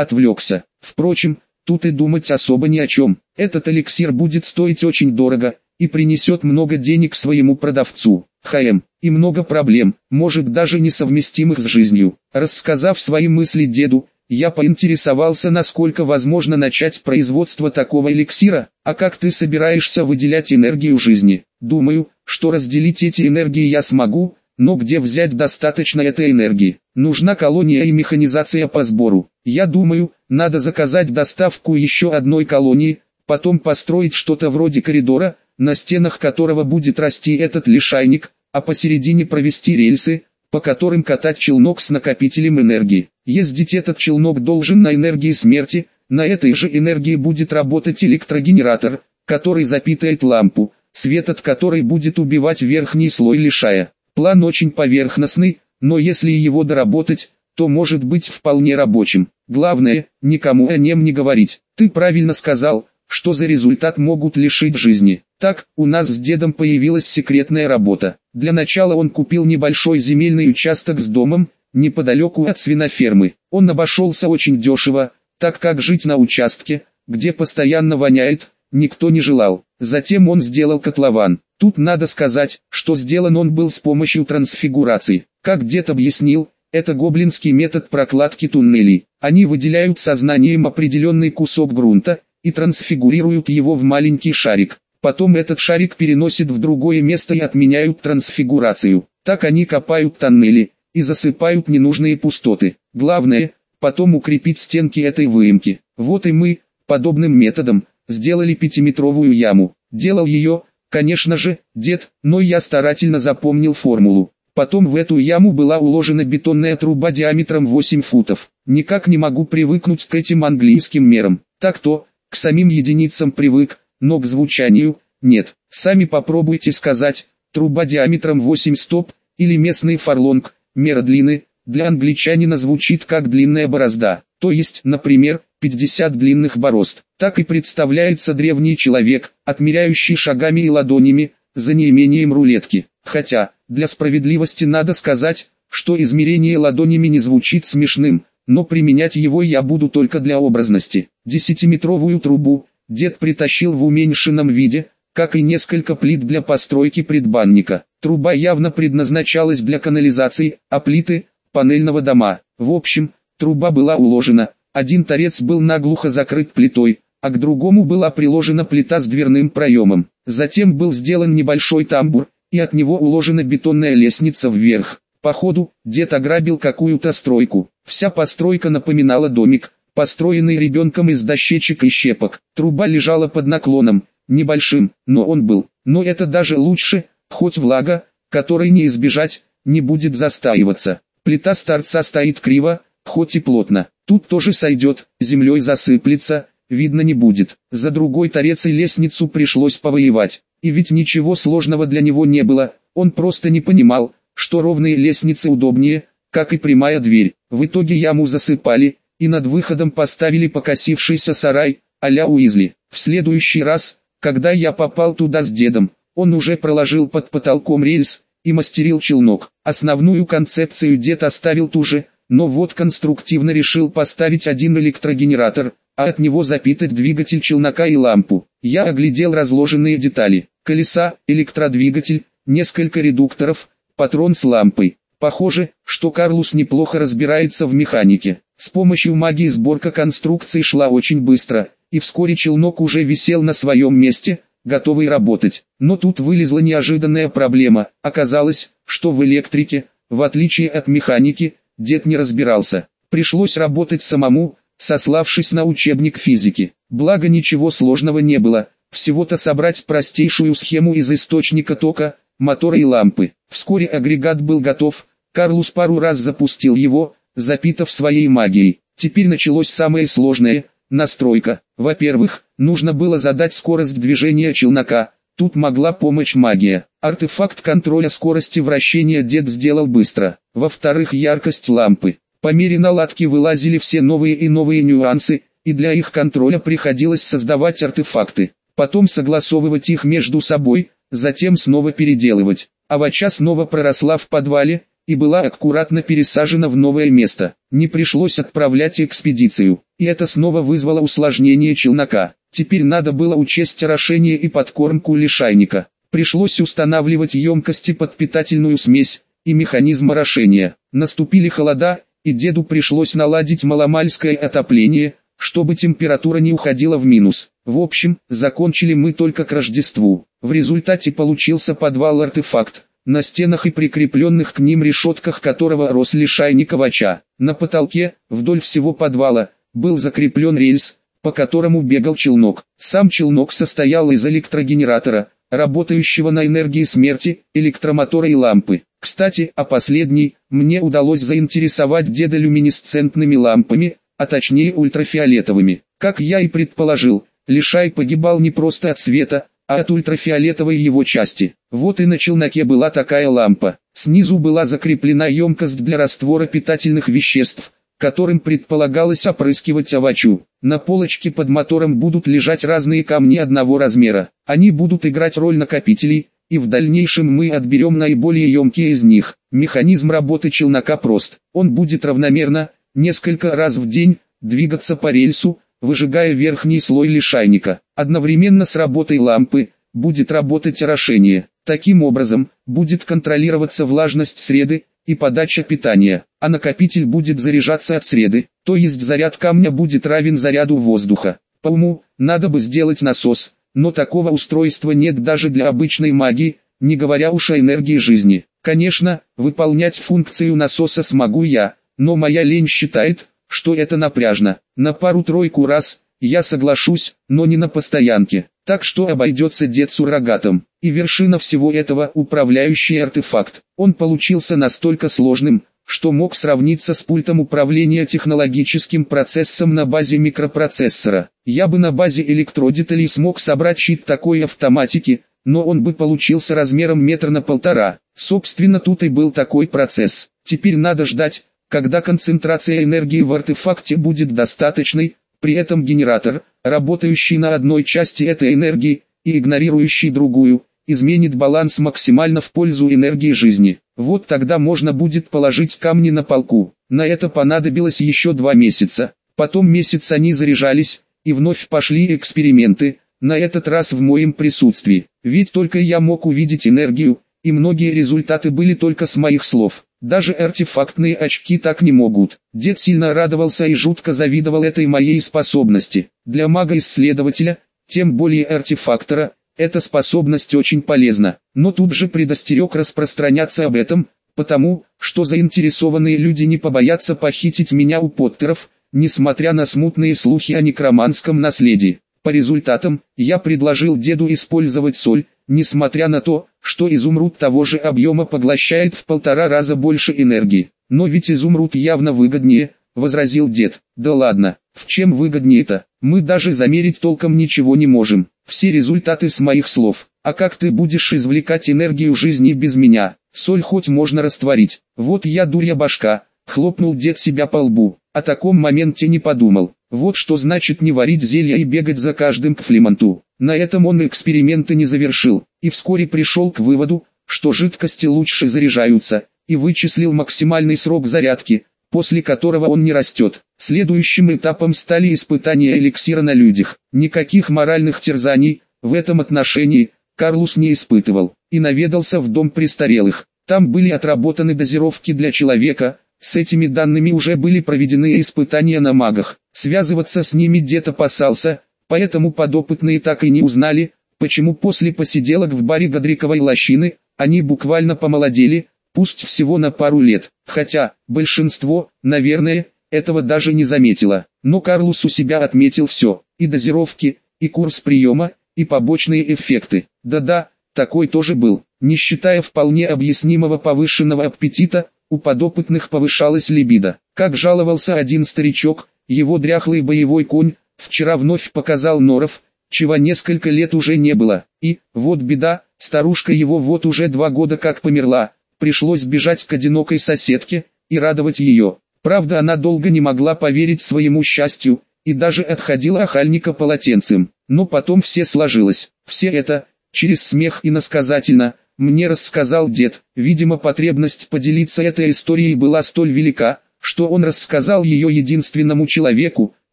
отвлекся. Впрочем, тут и думать особо ни о чем. Этот эликсир будет стоить очень дорого, и принесет много денег своему продавцу. ХМ, и много проблем, может даже несовместимых с жизнью. Рассказав свои мысли деду, я поинтересовался, насколько возможно начать производство такого эликсира, а как ты собираешься выделять энергию жизни. Думаю, что разделить эти энергии я смогу, но где взять достаточно этой энергии? Нужна колония и механизация по сбору. Я думаю, надо заказать доставку еще одной колонии, потом построить что-то вроде коридора, на стенах которого будет расти этот лишайник, а посередине провести рельсы, по которым катать челнок с накопителем энергии. Ездить этот челнок должен на энергии смерти, на этой же энергии будет работать электрогенератор, который запитает лампу, свет от которой будет убивать верхний слой лишая. План очень поверхностный, но если его доработать, то может быть вполне рабочим. Главное, никому о нем не говорить. Ты правильно сказал, что за результат могут лишить жизни. Так, у нас с дедом появилась секретная работа. Для начала он купил небольшой земельный участок с домом, неподалеку от свинофермы. Он обошелся очень дешево, так как жить на участке, где постоянно воняет, никто не желал. Затем он сделал котлован. Тут надо сказать, что сделан он был с помощью трансфигурации. Как дед объяснил, это гоблинский метод прокладки туннелей. Они выделяют сознанием определенный кусок грунта, и трансфигурируют его в маленький шарик. Потом этот шарик переносит в другое место и отменяют трансфигурацию. Так они копают тоннели и засыпают ненужные пустоты. Главное, потом укрепить стенки этой выемки. Вот и мы, подобным методом, сделали пятиметровую яму. Делал ее, конечно же, дед, но я старательно запомнил формулу. Потом в эту яму была уложена бетонная труба диаметром 8 футов. Никак не могу привыкнуть к этим английским мерам. Так-то, к самим единицам привык, но к звучанию – нет. Сами попробуйте сказать, труба диаметром 8 стоп, или местный фарлонг, мера длины, для англичанина звучит как длинная борозда, то есть, например, 50 длинных борозд. Так и представляется древний человек, отмеряющий шагами и ладонями, за неимением рулетки. Хотя, для справедливости надо сказать, что измерение ладонями не звучит смешным, но применять его я буду только для образности. Десятиметровую трубу дед притащил в уменьшенном виде, как и несколько плит для постройки предбанника. Труба явно предназначалась для канализации, а плиты – панельного дома. В общем, труба была уложена, один торец был наглухо закрыт плитой, а к другому была приложена плита с дверным проемом. Затем был сделан небольшой тамбур, и от него уложена бетонная лестница вверх. Походу, дед ограбил какую-то стройку. Вся постройка напоминала домик, построенный ребенком из дощечек и щепок. Труба лежала под наклоном, небольшим, но он был. Но это даже лучше, хоть влага, которой не избежать, не будет застаиваться. Плита с торца стоит криво, хоть и плотно. Тут тоже сойдет, землей засыплется, видно не будет. За другой торец и лестницу пришлось повоевать. И ведь ничего сложного для него не было, он просто не понимал, что ровные лестницы удобнее, как и прямая дверь. В итоге яму засыпали, и над выходом поставили покосившийся сарай, а-ля Уизли. В следующий раз, когда я попал туда с дедом, он уже проложил под потолком рельс, и мастерил челнок. Основную концепцию дед оставил ту же, но вот конструктивно решил поставить один электрогенератор, а от него запитать двигатель челнока и лампу. Я оглядел разложенные детали. Колеса, электродвигатель, несколько редукторов, патрон с лампой. Похоже, что Карлус неплохо разбирается в механике. С помощью магии сборка конструкции шла очень быстро, и вскоре челнок уже висел на своем месте, готовый работать. Но тут вылезла неожиданная проблема. Оказалось, что в электрике, в отличие от механики, дед не разбирался. Пришлось работать самому, сославшись на учебник физики. Благо ничего сложного не было, всего-то собрать простейшую схему из источника тока, мотора и лампы. Вскоре агрегат был готов, Карлус пару раз запустил его, запитав своей магией. Теперь началось самое сложное – настройка. Во-первых, нужно было задать скорость движения челнока, тут могла помочь магия. Артефакт контроля скорости вращения дед сделал быстро. Во-вторых, яркость лампы. По мере наладки вылазили все новые и новые нюансы, и для их контроля приходилось создавать артефакты, потом согласовывать их между собой, затем снова переделывать. Авача снова проросла в подвале, и была аккуратно пересажена в новое место. Не пришлось отправлять экспедицию, и это снова вызвало усложнение челнока. Теперь надо было учесть орошение и подкормку лишайника. Пришлось устанавливать емкости под питательную смесь и механизм орошения. Наступили холода, и деду пришлось наладить маломальское отопление, чтобы температура не уходила в минус. В общем, закончили мы только к Рождеству. В результате получился подвал-артефакт, на стенах и прикрепленных к ним решетках которого рос лишайник овоща. На потолке, вдоль всего подвала, был закреплен рельс, по которому бегал челнок. Сам челнок состоял из электрогенератора, работающего на энергии смерти, электромотора и лампы. Кстати, о последней, мне удалось заинтересовать деда люминесцентными лампами, а точнее ультрафиолетовыми. Как я и предположил, Лишай погибал не просто от света, а от ультрафиолетовой его части. Вот и на челноке была такая лампа. Снизу была закреплена емкость для раствора питательных веществ, которым предполагалось опрыскивать овощу. На полочке под мотором будут лежать разные камни одного размера. Они будут играть роль накопителей, и в дальнейшем мы отберем наиболее емкие из них. Механизм работы челнока прост. Он будет равномерно, несколько раз в день, двигаться по рельсу, выжигая верхний слой лишайника. Одновременно с работой лампы, будет работать орошение. Таким образом, будет контролироваться влажность среды, и подача питания, а накопитель будет заряжаться от среды, то есть заряд камня будет равен заряду воздуха. По уму, надо бы сделать насос, но такого устройства нет даже для обычной магии, не говоря уж о энергии жизни. Конечно, выполнять функцию насоса смогу я, но моя лень считает, что это напряжно. На пару-тройку раз, я соглашусь, но не на постоянке. Так что обойдется дед суррогатом. И вершина всего этого – управляющий артефакт. Он получился настолько сложным, что мог сравниться с пультом управления технологическим процессом на базе микропроцессора. Я бы на базе электродеталей смог собрать щит такой автоматики, но он бы получился размером метр на полтора. Собственно тут и был такой процесс. Теперь надо ждать, когда концентрация энергии в артефакте будет достаточной, при этом генератор, работающий на одной части этой энергии, и игнорирующий другую, изменит баланс максимально в пользу энергии жизни. Вот тогда можно будет положить камни на полку. На это понадобилось еще два месяца. Потом месяц они заряжались, и вновь пошли эксперименты, на этот раз в моем присутствии. Ведь только я мог увидеть энергию, и многие результаты были только с моих слов. Даже артефактные очки так не могут. Дед сильно радовался и жутко завидовал этой моей способности. Для мага-исследователя, тем более артефактора, эта способность очень полезна. Но тут же предостерег распространяться об этом, потому, что заинтересованные люди не побоятся похитить меня у Поттеров, несмотря на смутные слухи о некроманском наследии. По результатам, я предложил деду использовать соль, несмотря на то, что изумруд того же объема поглощает в полтора раза больше энергии. Но ведь изумруд явно выгоднее, возразил дед. Да ладно, в чем выгоднее-то? Мы даже замерить толком ничего не можем. Все результаты с моих слов. А как ты будешь извлекать энергию жизни без меня? Соль хоть можно растворить. Вот я дурья башка, хлопнул дед себя по лбу. О таком моменте не подумал. Вот что значит не варить зелья и бегать за каждым к флемонту. На этом он эксперименты не завершил, и вскоре пришел к выводу, что жидкости лучше заряжаются, и вычислил максимальный срок зарядки, после которого он не растет. Следующим этапом стали испытания эликсира на людях. Никаких моральных терзаний, в этом отношении, Карлус не испытывал, и наведался в дом престарелых. Там были отработаны дозировки для человека, с этими данными уже были проведены испытания на магах. Связываться с ними дед опасался, Поэтому подопытные так и не узнали, почему после посиделок в баре Годриковой лощины, они буквально помолодели, пусть всего на пару лет, хотя, большинство, наверное, этого даже не заметило. Но Карлус у себя отметил все, и дозировки, и курс приема, и побочные эффекты. Да-да, такой тоже был. Не считая вполне объяснимого повышенного аппетита, у подопытных повышалась либидо. Как жаловался один старичок, его дряхлый боевой конь, Вчера вновь показал Норов, чего несколько лет уже не было. И, вот беда, старушка его вот уже два года как померла. Пришлось бежать к одинокой соседке, и радовать ее. Правда она долго не могла поверить своему счастью, и даже отходила охальника полотенцем. Но потом все сложилось. Все это, через смех и насказательно, мне рассказал дед. Видимо потребность поделиться этой историей была столь велика, что он рассказал ее единственному человеку,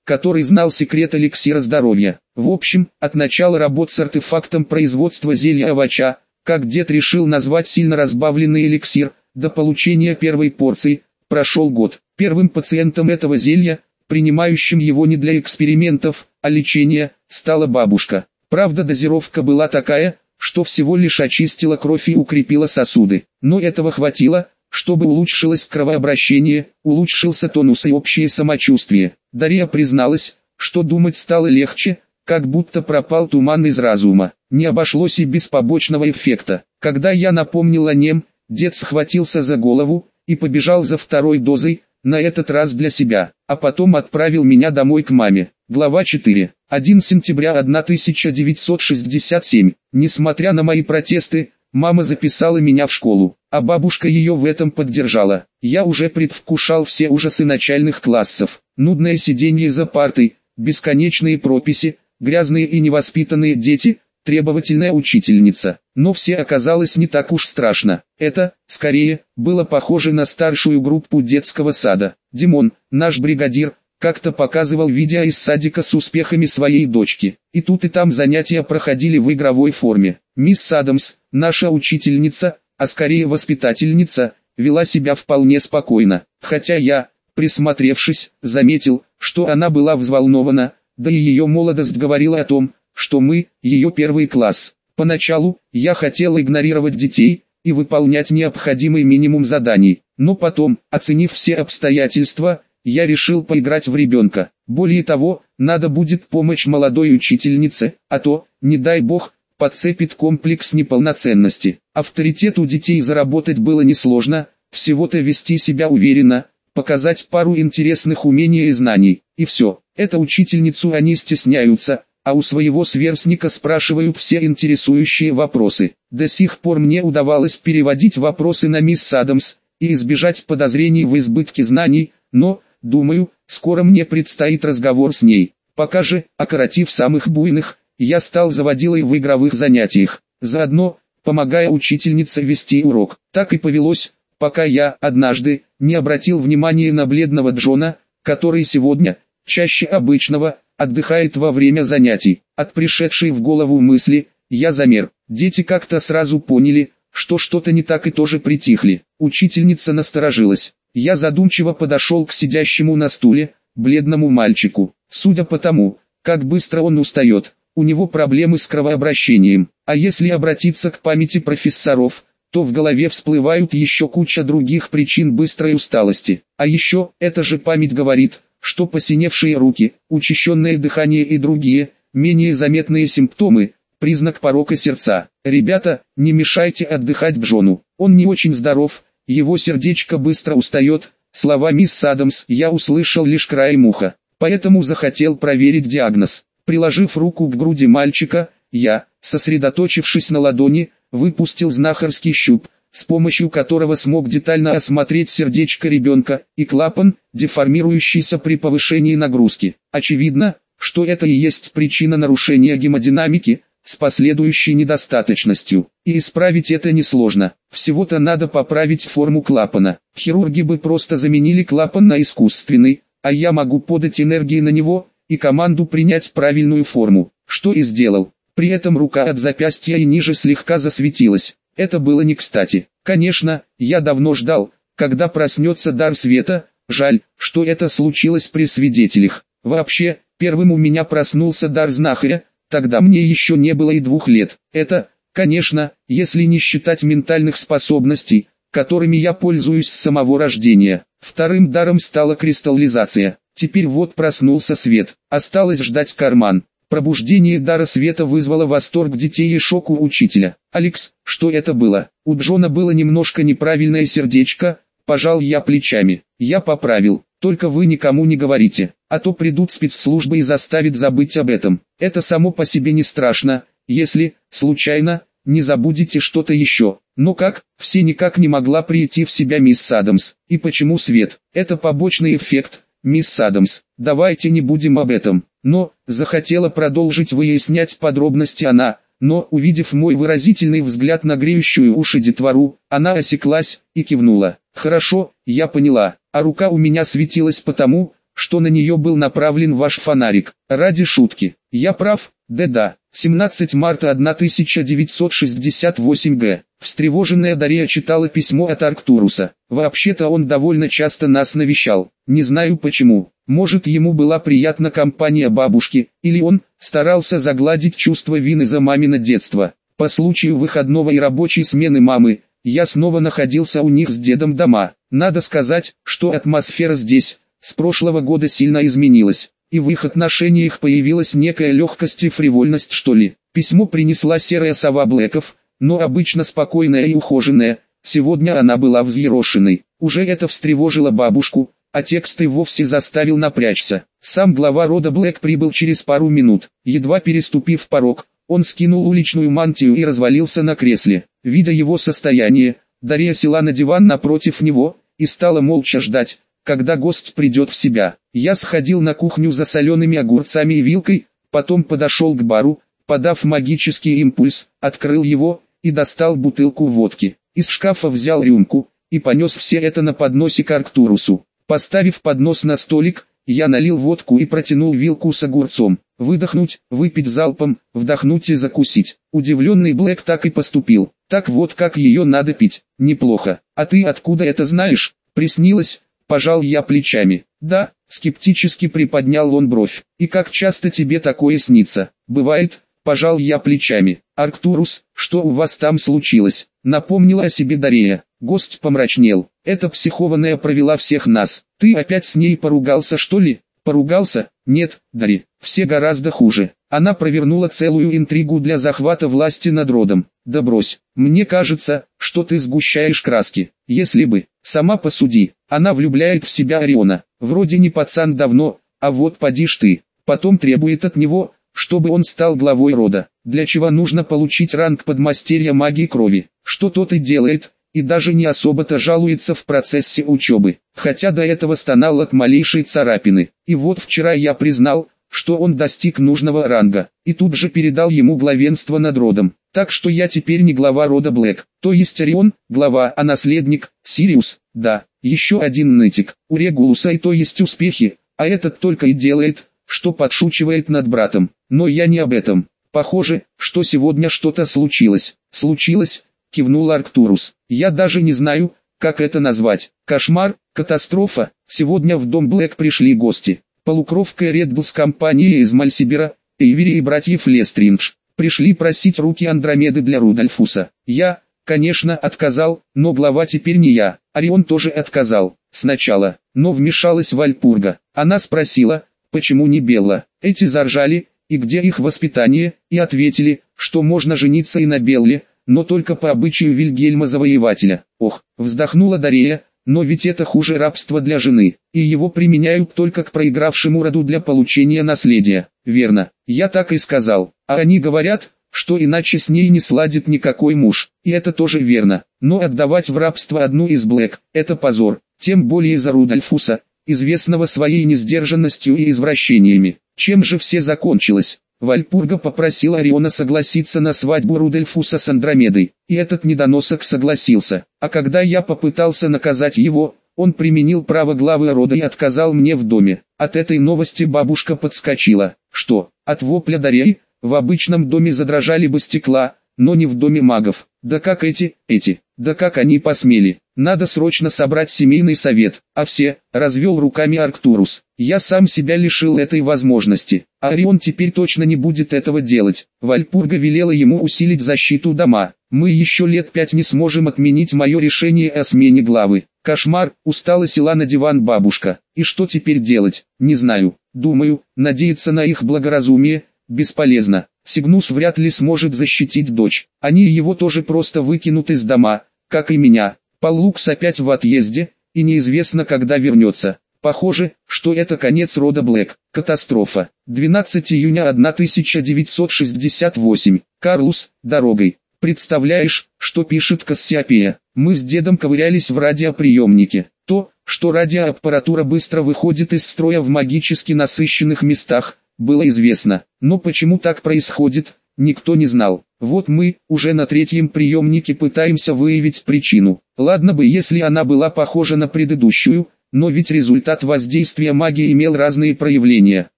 который знал секрет эликсира здоровья. В общем, от начала работ с артефактом производства зелья овоща, как дед решил назвать сильно разбавленный эликсир, до получения первой порции, прошел год. Первым пациентом этого зелья, принимающим его не для экспериментов, а лечения, стала бабушка. Правда дозировка была такая, что всего лишь очистила кровь и укрепила сосуды. Но этого хватило, чтобы улучшилось кровообращение, улучшился тонус и общее самочувствие. Дарья призналась, что думать стало легче, как будто пропал туман из разума. Не обошлось и без побочного эффекта. Когда я напомнил о нем, дед схватился за голову и побежал за второй дозой, на этот раз для себя, а потом отправил меня домой к маме. Глава 4. 1 сентября 1967. Несмотря на мои протесты, мама записала меня в школу, а бабушка ее в этом поддержала. Я уже предвкушал все ужасы начальных классов. Нудное сиденье за партой, бесконечные прописи, грязные и невоспитанные дети, требовательная учительница. Но все оказалось не так уж страшно. Это, скорее, было похоже на старшую группу детского сада. Димон, наш бригадир, как-то показывал видео из садика с успехами своей дочки. И тут и там занятия проходили в игровой форме. Мисс Адамс, наша учительница, а скорее воспитательница, вела себя вполне спокойно. Хотя я, присмотревшись, заметил, что она была взволнована, да и ее молодость говорила о том, что мы, ее первый класс. Поначалу, я хотел игнорировать детей, и выполнять необходимый минимум заданий, но потом, оценив все обстоятельства, я решил поиграть в ребенка. Более того, надо будет помочь молодой учительнице, а то, не дай бог, подцепит комплекс неполноценности. Авторитет у детей заработать было несложно, всего-то вести себя уверенно, показать пару интересных умений и знаний, и все. Эту учительницу они стесняются, а у своего сверстника спрашивают все интересующие вопросы. До сих пор мне удавалось переводить вопросы на мисс Адамс, и избежать подозрений в избытке знаний, но, Думаю, скоро мне предстоит разговор с ней. Пока же, окоротив самых буйных, я стал заводилой в игровых занятиях, заодно, помогая учительнице вести урок. Так и повелось, пока я, однажды, не обратил внимания на бледного Джона, который сегодня, чаще обычного, отдыхает во время занятий. От пришедшей в голову мысли, я замер. Дети как-то сразу поняли, что что-то не так и тоже притихли. Учительница насторожилась. Я задумчиво подошел к сидящему на стуле, бледному мальчику. Судя по тому, как быстро он устает, у него проблемы с кровообращением. А если обратиться к памяти профессоров, то в голове всплывают еще куча других причин быстрой усталости. А еще, эта же память говорит, что посиневшие руки, учащенное дыхание и другие, менее заметные симптомы, признак порока сердца. Ребята, не мешайте отдыхать Джону, он не очень здоров, его сердечко быстро устает, слова мисс Адамс я услышал лишь краем уха, поэтому захотел проверить диагноз. Приложив руку к груди мальчика, я, сосредоточившись на ладони, выпустил знахарский щуп, с помощью которого смог детально осмотреть сердечко ребенка, и клапан, деформирующийся при повышении нагрузки. Очевидно, что это и есть причина нарушения гемодинамики, с последующей недостаточностью. И исправить это несложно. Всего-то надо поправить форму клапана. Хирурги бы просто заменили клапан на искусственный, а я могу подать энергии на него, и команду принять правильную форму, что и сделал. При этом рука от запястья и ниже слегка засветилась. Это было не кстати. Конечно, я давно ждал, когда проснется дар света, жаль, что это случилось при свидетелях. Вообще, первым у меня проснулся дар знахаря, Тогда мне еще не было и двух лет. Это, конечно, если не считать ментальных способностей, которыми я пользуюсь с самого рождения. Вторым даром стала кристаллизация. Теперь вот проснулся свет. Осталось ждать карман. Пробуждение дара света вызвало восторг детей и шок у учителя. «Алекс, что это было?» У Джона было немножко неправильное сердечко, пожал я плечами. Я поправил. Только вы никому не говорите, а то придут спецслужбы и заставят забыть об этом. Это само по себе не страшно, если, случайно, не забудете что-то еще. Но как, все никак не могла прийти в себя мисс Адамс. И почему свет? Это побочный эффект, мисс Адамс. Давайте не будем об этом. Но, захотела продолжить выяснять подробности она, но, увидев мой выразительный взгляд на греющую уши детвору, она осеклась и кивнула. «Хорошо, я поняла, а рука у меня светилась потому, что на нее был направлен ваш фонарик. Ради шутки. Я прав, да-да. 17 марта 1968 г. Встревоженная Дарья читала письмо от Арктуруса. Вообще-то он довольно часто нас навещал. Не знаю почему. Может ему была приятна компания бабушки, или он старался загладить чувство вины за мамино детство. По случаю выходного и рабочей смены мамы, я снова находился у них с дедом дома. Надо сказать, что атмосфера здесь, с прошлого года сильно изменилась, и в их отношениях появилась некая легкость и фривольность что ли. Письмо принесла серая сова Блэков, но обычно спокойная и ухоженная, сегодня она была взъерошенной. Уже это встревожило бабушку, а текст и вовсе заставил напрячься. Сам глава рода Блэк прибыл через пару минут, едва переступив порог, он скинул уличную мантию и развалился на кресле. Видя его состояние, Дарья села на диван напротив него, и стала молча ждать, когда гость придет в себя. Я сходил на кухню за солеными огурцами и вилкой, потом подошел к бару, подав магический импульс, открыл его, и достал бутылку водки. Из шкафа взял рюмку, и понес все это на подносе к Арктурусу. Поставив поднос на столик, я налил водку и протянул вилку с огурцом. Выдохнуть, выпить залпом, вдохнуть и закусить. Удивленный Блэк так и поступил. Так вот как ее надо пить. Неплохо. А ты откуда это знаешь? Приснилось, Пожал я плечами. Да, скептически приподнял он бровь. И как часто тебе такое снится? Бывает, пожал я плечами. Арктурус, что у вас там случилось? Напомнила о себе Дарея. Гость помрачнел. Эта психованная провела всех нас. Ты опять с ней поругался что ли? Поругался? Нет, Дари, все гораздо хуже. Она провернула целую интригу для захвата власти над родом. Да брось, мне кажется, что ты сгущаешь краски. Если бы, сама посуди, она влюбляет в себя Ориона. Вроде не пацан давно, а вот поди ж ты. Потом требует от него, чтобы он стал главой рода. Для чего нужно получить ранг подмастерья магии крови. Что тот и делает, и даже не особо-то жалуется в процессе учебы, хотя до этого стонал от малейшей царапины. И вот вчера я признал, что он достиг нужного ранга, и тут же передал ему главенство над родом. Так что я теперь не глава рода Блэк, то есть Орион, глава, а наследник, Сириус, да, еще один нытик. У Регулуса и то есть успехи, а этот только и делает, что подшучивает над братом. Но я не об этом. Похоже, что сегодня что-то случилось. Случилось, кивнул Арктурус. Я даже не знаю, как это назвать. Кошмар, катастрофа. Сегодня в дом Блэк пришли гости. Полукровка Редблс компания из Мальсибера, Эйвери и братьев Лестриндж. Пришли просить руки Андромеды для Рудольфуса. Я, конечно, отказал, но глава теперь не я. Орион тоже отказал. Сначала, но вмешалась Вальпурга. Она спросила, почему не Белла. Эти заржали, и где их воспитание, и ответили, что можно жениться и на Белле, но только по обычаю Вильгельма Завоевателя. Ох, вздохнула Дарея, но ведь это хуже рабства для жены, и его применяют только к проигравшему роду для получения наследия. Верно, я так и сказал. А они говорят, что иначе с ней не сладит никакой муж. И это тоже верно. Но отдавать в рабство одну из Блэк – это позор. Тем более за Рудольфуса, известного своей несдержанностью и извращениями. Чем же все закончилось? Вальпурга попросил Ориона согласиться на свадьбу Рудольфуса с Андромедой, и этот недоносок согласился. А когда я попытался наказать его, он применил право главы рода и отказал мне в доме. От этой новости бабушка подскочила. Что, от вопля Дарей, в обычном доме задрожали бы стекла, но не в доме магов. Да как эти, эти, да как они посмели. Надо срочно собрать семейный совет, а все, развел руками Арктурус. Я сам себя лишил этой возможности, а Орион теперь точно не будет этого делать. Вальпурга велела ему усилить защиту дома. Мы еще лет пять не сможем отменить мое решение о смене главы. Кошмар, устала села на диван бабушка. И что теперь делать, не знаю. Думаю, надеяться на их благоразумие, бесполезно. Сигнус вряд ли сможет защитить дочь. Они его тоже просто выкинут из дома, как и меня. Паллукс опять в отъезде, и неизвестно когда вернется. Похоже, что это конец рода Блэк. Катастрофа. 12 июня 1968. Карлус, дорогой. Представляешь, что пишет Кассиопея? Мы с дедом ковырялись в радиоприемнике. То, что радиоаппаратура быстро выходит из строя в магически насыщенных местах, было известно. Но почему так происходит, никто не знал. Вот мы, уже на третьем приемнике пытаемся выявить причину. Ладно бы если она была похожа на предыдущую, но ведь результат воздействия магии имел разные проявления.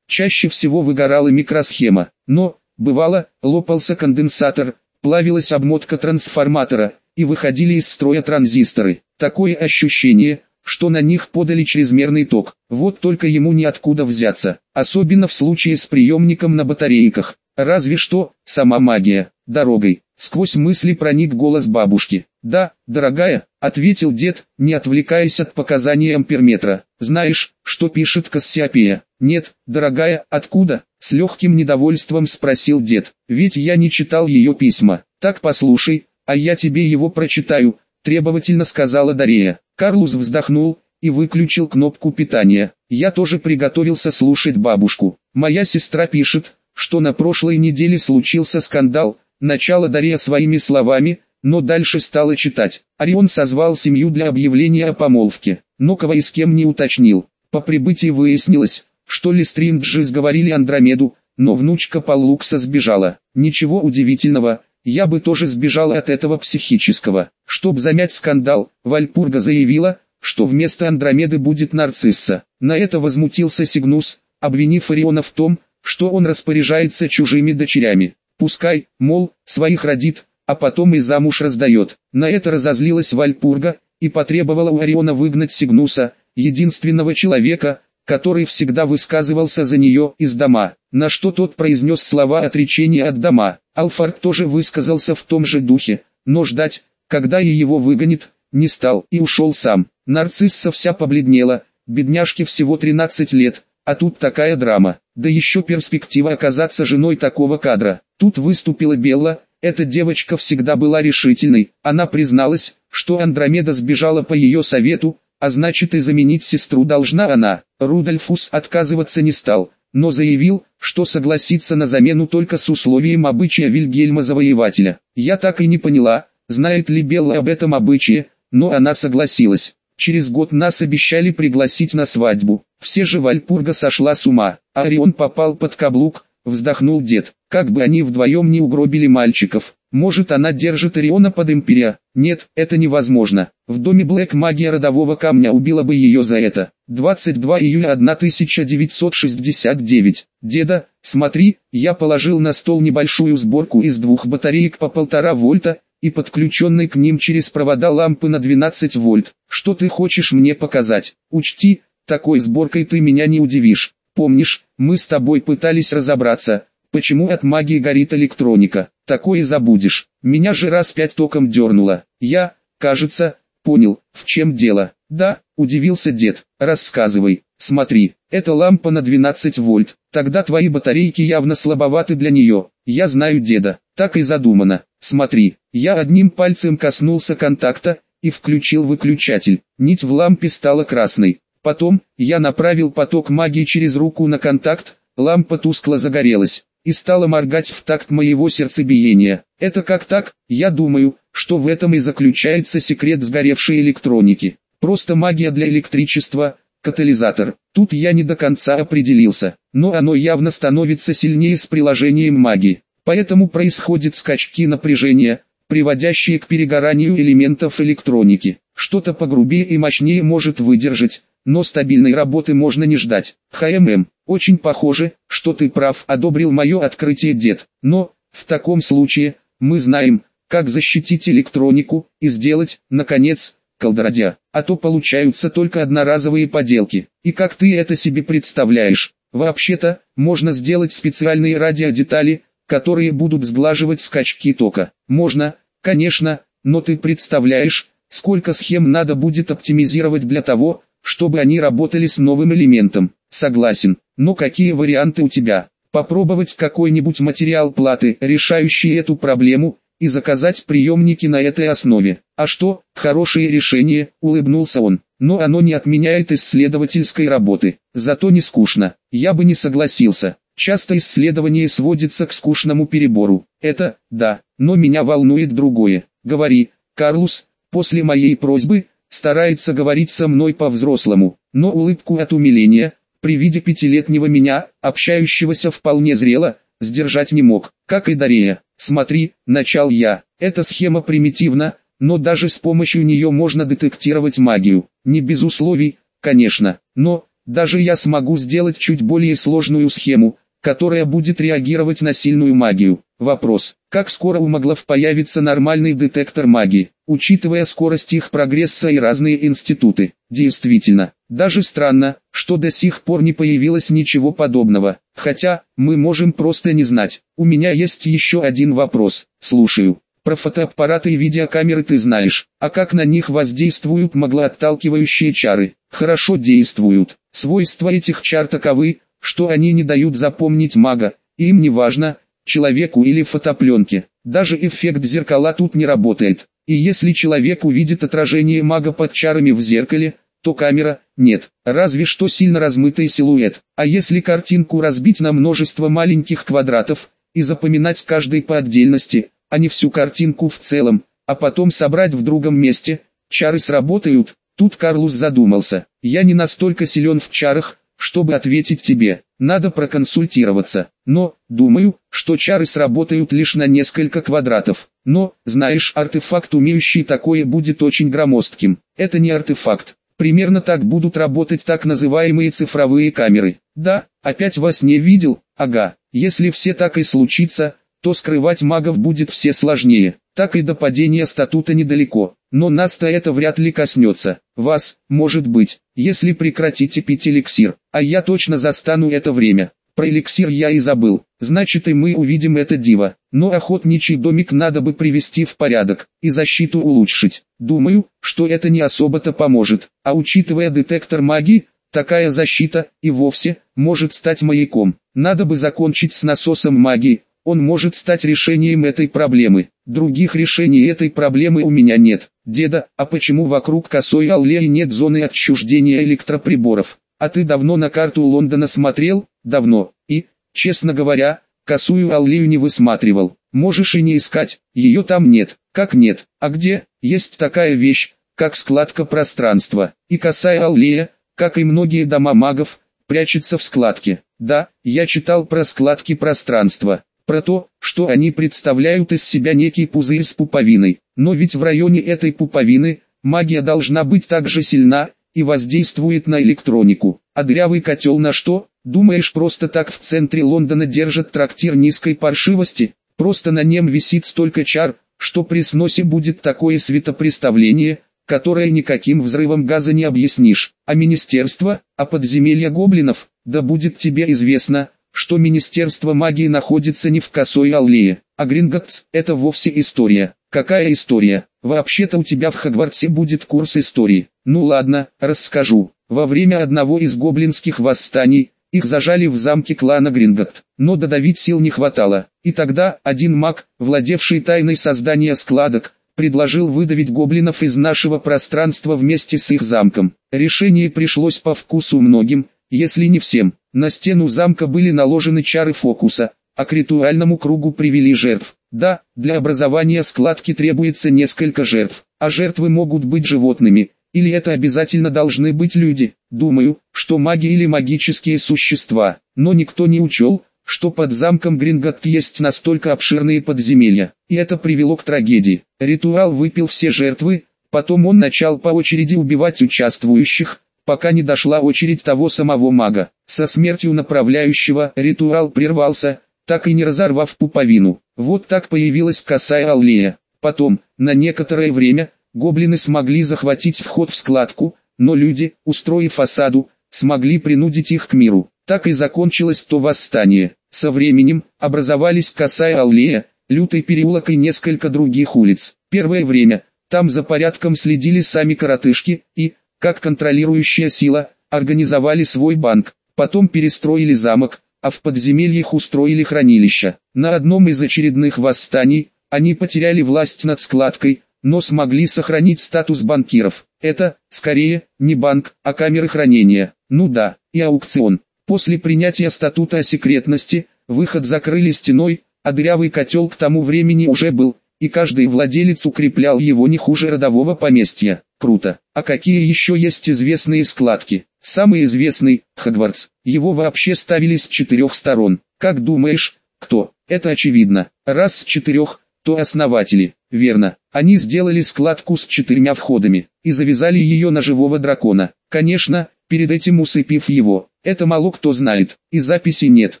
Чаще всего выгорала микросхема, но, бывало, лопался конденсатор, плавилась обмотка трансформатора, и выходили из строя транзисторы. Такое ощущение, что на них подали чрезмерный ток. Вот только ему неоткуда взяться, особенно в случае с приемником на батарейках. Разве что, сама магия, дорогой. Сквозь мысли проник голос бабушки. «Да, дорогая», — ответил дед, не отвлекаясь от показаний амперметра. «Знаешь, что пишет Кассиопея?» «Нет, дорогая, откуда?» — с легким недовольством спросил дед. «Ведь я не читал ее письма. Так послушай, а я тебе его прочитаю», — требовательно сказала Дарея. Карлус вздохнул и выключил кнопку питания. Я тоже приготовился слушать бабушку. Моя сестра пишет, что на прошлой неделе случился скандал, начало Дарья своими словами, но дальше стала читать. Орион созвал семью для объявления о помолвке, но кого и с кем не уточнил. По прибытии выяснилось, что Листринджи сговорили Андромеду, но внучка Паллукса сбежала. Ничего удивительного, я бы тоже сбежала от этого психического. Чтоб замять скандал, Вальпурга заявила, что вместо Андромеды будет нарцисса. На это возмутился Сигнус, обвинив Ориона в том, что он распоряжается чужими дочерями. Пускай, мол, своих родит, а потом и замуж раздает. На это разозлилась Вальпурга, и потребовала у Ориона выгнать Сигнуса, единственного человека, который всегда высказывался за нее из дома, на что тот произнес слова отречения от дома. Алфард тоже высказался в том же духе, но ждать, когда и его выгонит, не стал и ушел сам. Нарцисса вся побледнела, бедняжке всего 13 лет, а тут такая драма, да еще перспектива оказаться женой такого кадра. Тут выступила Белла, эта девочка всегда была решительной, она призналась, что Андромеда сбежала по ее совету, а значит и заменить сестру должна она. Рудольфус отказываться не стал, но заявил, что согласится на замену только с условием обычая Вильгельма Завоевателя. Я так и не поняла, знает ли Белла об этом обычае, но она согласилась. Через год нас обещали пригласить на свадьбу. Все же Вальпурга сошла с ума, а Орион попал под каблук, вздохнул дед. Как бы они вдвоем не угробили мальчиков, может она держит Ориона под империя? Нет, это невозможно. В доме Блэк магия родового камня убила бы ее за это. 22 июля 1969. Деда, смотри, я положил на стол небольшую сборку из двух батареек по полтора вольта, и подключенной к ним через провода лампы на 12 вольт. Что ты хочешь мне показать? Учти, такой сборкой ты меня не удивишь. Помнишь, мы с тобой пытались разобраться, Почему от магии горит электроника? Такое забудешь. Меня же раз пять током дернуло. Я, кажется, понял, в чем дело. Да, удивился дед. Рассказывай. Смотри, это лампа на 12 вольт. Тогда твои батарейки явно слабоваты для нее. Я знаю деда. Так и задумано. Смотри, я одним пальцем коснулся контакта и включил выключатель. Нить в лампе стала красной. Потом, я направил поток магии через руку на контакт, лампа тускло загорелась и стала моргать в такт моего сердцебиения. Это как так? Я думаю, что в этом и заключается секрет сгоревшей электроники. Просто магия для электричества, катализатор. Тут я не до конца определился, но оно явно становится сильнее с приложением магии. Поэтому происходят скачки напряжения, приводящие к перегоранию элементов электроники. Что-то погрубее и мощнее может выдержать, но стабильной работы можно не ждать. ХММ, очень похоже, что ты прав, одобрил мое открытие дед. Но, в таком случае, мы знаем, как защитить электронику и сделать, наконец, колдородя. А то получаются только одноразовые поделки. И как ты это себе представляешь? Вообще-то, можно сделать специальные радиодетали, которые будут сглаживать скачки тока. Можно, конечно, но ты представляешь, сколько схем надо будет оптимизировать для того, чтобы они работали с новым элементом. Согласен, но какие варианты у тебя? Попробовать какой-нибудь материал платы, решающий эту проблему, и заказать приемники на этой основе. А что, хорошее решение, улыбнулся он, но оно не отменяет исследовательской работы, зато не скучно, я бы не согласился. Часто исследование сводится к скучному перебору. Это, да, но меня волнует другое. Говори, Карлус, после моей просьбы, старается говорить со мной по-взрослому, но улыбку от умиления, при виде пятилетнего меня, общающегося вполне зрело, сдержать не мог, как и Дарея. Смотри, начал я, эта схема примитивна, но даже с помощью нее можно детектировать магию. Не без условий, конечно, но, даже я смогу сделать чуть более сложную схему, которая будет реагировать на сильную магию. Вопрос, как скоро у Маглов появится нормальный детектор магии, учитывая скорость их прогресса и разные институты? Действительно, даже странно, что до сих пор не появилось ничего подобного, хотя, мы можем просто не знать. У меня есть еще один вопрос, слушаю. Про фотоаппараты и видеокамеры ты знаешь, а как на них воздействуют маглоотталкивающие чары? Хорошо действуют. Свойства этих чар таковы, что они не дают запомнить мага, им не важно, человеку или фотопленке. Даже эффект зеркала тут не работает. И если человек увидит отражение мага под чарами в зеркале, то камера – нет, разве что сильно размытый силуэт. А если картинку разбить на множество маленьких квадратов, и запоминать каждый по отдельности – а не всю картинку в целом, а потом собрать в другом месте, чары сработают, тут Карлус задумался, я не настолько силен в чарах, чтобы ответить тебе, надо проконсультироваться, но, думаю, что чары сработают лишь на несколько квадратов, но, знаешь, артефакт умеющий такое будет очень громоздким, это не артефакт, примерно так будут работать так называемые цифровые камеры, да, опять во сне видел, ага, если все так и случится, то скрывать магов будет все сложнее. Так и до падения статута недалеко. Но нас-то это вряд ли коснется. Вас, может быть, если прекратите пить эликсир. А я точно застану это время. Про эликсир я и забыл. Значит и мы увидим это диво. Но охотничий домик надо бы привести в порядок. И защиту улучшить. Думаю, что это не особо-то поможет. А учитывая детектор магии, такая защита, и вовсе, может стать маяком. Надо бы закончить с насосом магии, он может стать решением этой проблемы. Других решений этой проблемы у меня нет. Деда, а почему вокруг косой аллеи нет зоны отчуждения электроприборов? А ты давно на карту Лондона смотрел? Давно. И, честно говоря, косую аллею не высматривал. Можешь и не искать, ее там нет. Как нет? А где? Есть такая вещь, как складка пространства. И косая аллея, как и многие дома магов, прячется в складке. Да, я читал про складки пространства про то, что они представляют из себя некий пузырь с пуповиной. Но ведь в районе этой пуповины, магия должна быть также сильна, и воздействует на электронику. А дрявый котел на что? Думаешь просто так в центре Лондона держат трактир низкой паршивости? Просто на нем висит столько чар, что при сносе будет такое светопреставление, которое никаким взрывом газа не объяснишь. А министерство, а подземелья гоблинов, да будет тебе известно, что Министерство магии находится не в косой аллее, а Гринготс – это вовсе история. Какая история? Вообще-то у тебя в Хогвартсе будет курс истории. Ну ладно, расскажу. Во время одного из гоблинских восстаний, их зажали в замке клана Гринготт, но додавить сил не хватало. И тогда один маг, владевший тайной создания складок, предложил выдавить гоблинов из нашего пространства вместе с их замком. Решение пришлось по вкусу многим, если не всем. На стену замка были наложены чары фокуса, а к ритуальному кругу привели жертв. Да, для образования складки требуется несколько жертв, а жертвы могут быть животными, или это обязательно должны быть люди. Думаю, что маги или магические существа, но никто не учел, что под замком Гринготт есть настолько обширные подземелья, и это привело к трагедии. Ритуал выпил все жертвы, потом он начал по очереди убивать участвующих, пока не дошла очередь того самого мага. Со смертью направляющего ритуал прервался, так и не разорвав пуповину. Вот так появилась косая аллея. Потом, на некоторое время, гоблины смогли захватить вход в складку, но люди, устроив фасаду, смогли принудить их к миру. Так и закончилось то восстание. Со временем, образовались косая аллея, лютый переулок и несколько других улиц. Первое время, там за порядком следили сами коротышки, и, как контролирующая сила, организовали свой банк, потом перестроили замок, а в подземельях устроили хранилище. На одном из очередных восстаний, они потеряли власть над складкой, но смогли сохранить статус банкиров. Это, скорее, не банк, а камеры хранения. Ну да, и аукцион. После принятия статута о секретности, выход закрыли стеной, а дырявый котел к тому времени уже был, и каждый владелец укреплял его не хуже родового поместья. Круто. А какие еще есть известные складки? Самый известный – Хогвартс. Его вообще ставили с четырех сторон. Как думаешь, кто? это очевидно. Раз с четырех, то основатели, верно. Они сделали складку с четырьмя входами, и завязали ее на живого дракона. Конечно, перед этим усыпив его. Это мало кто знает, и записи нет,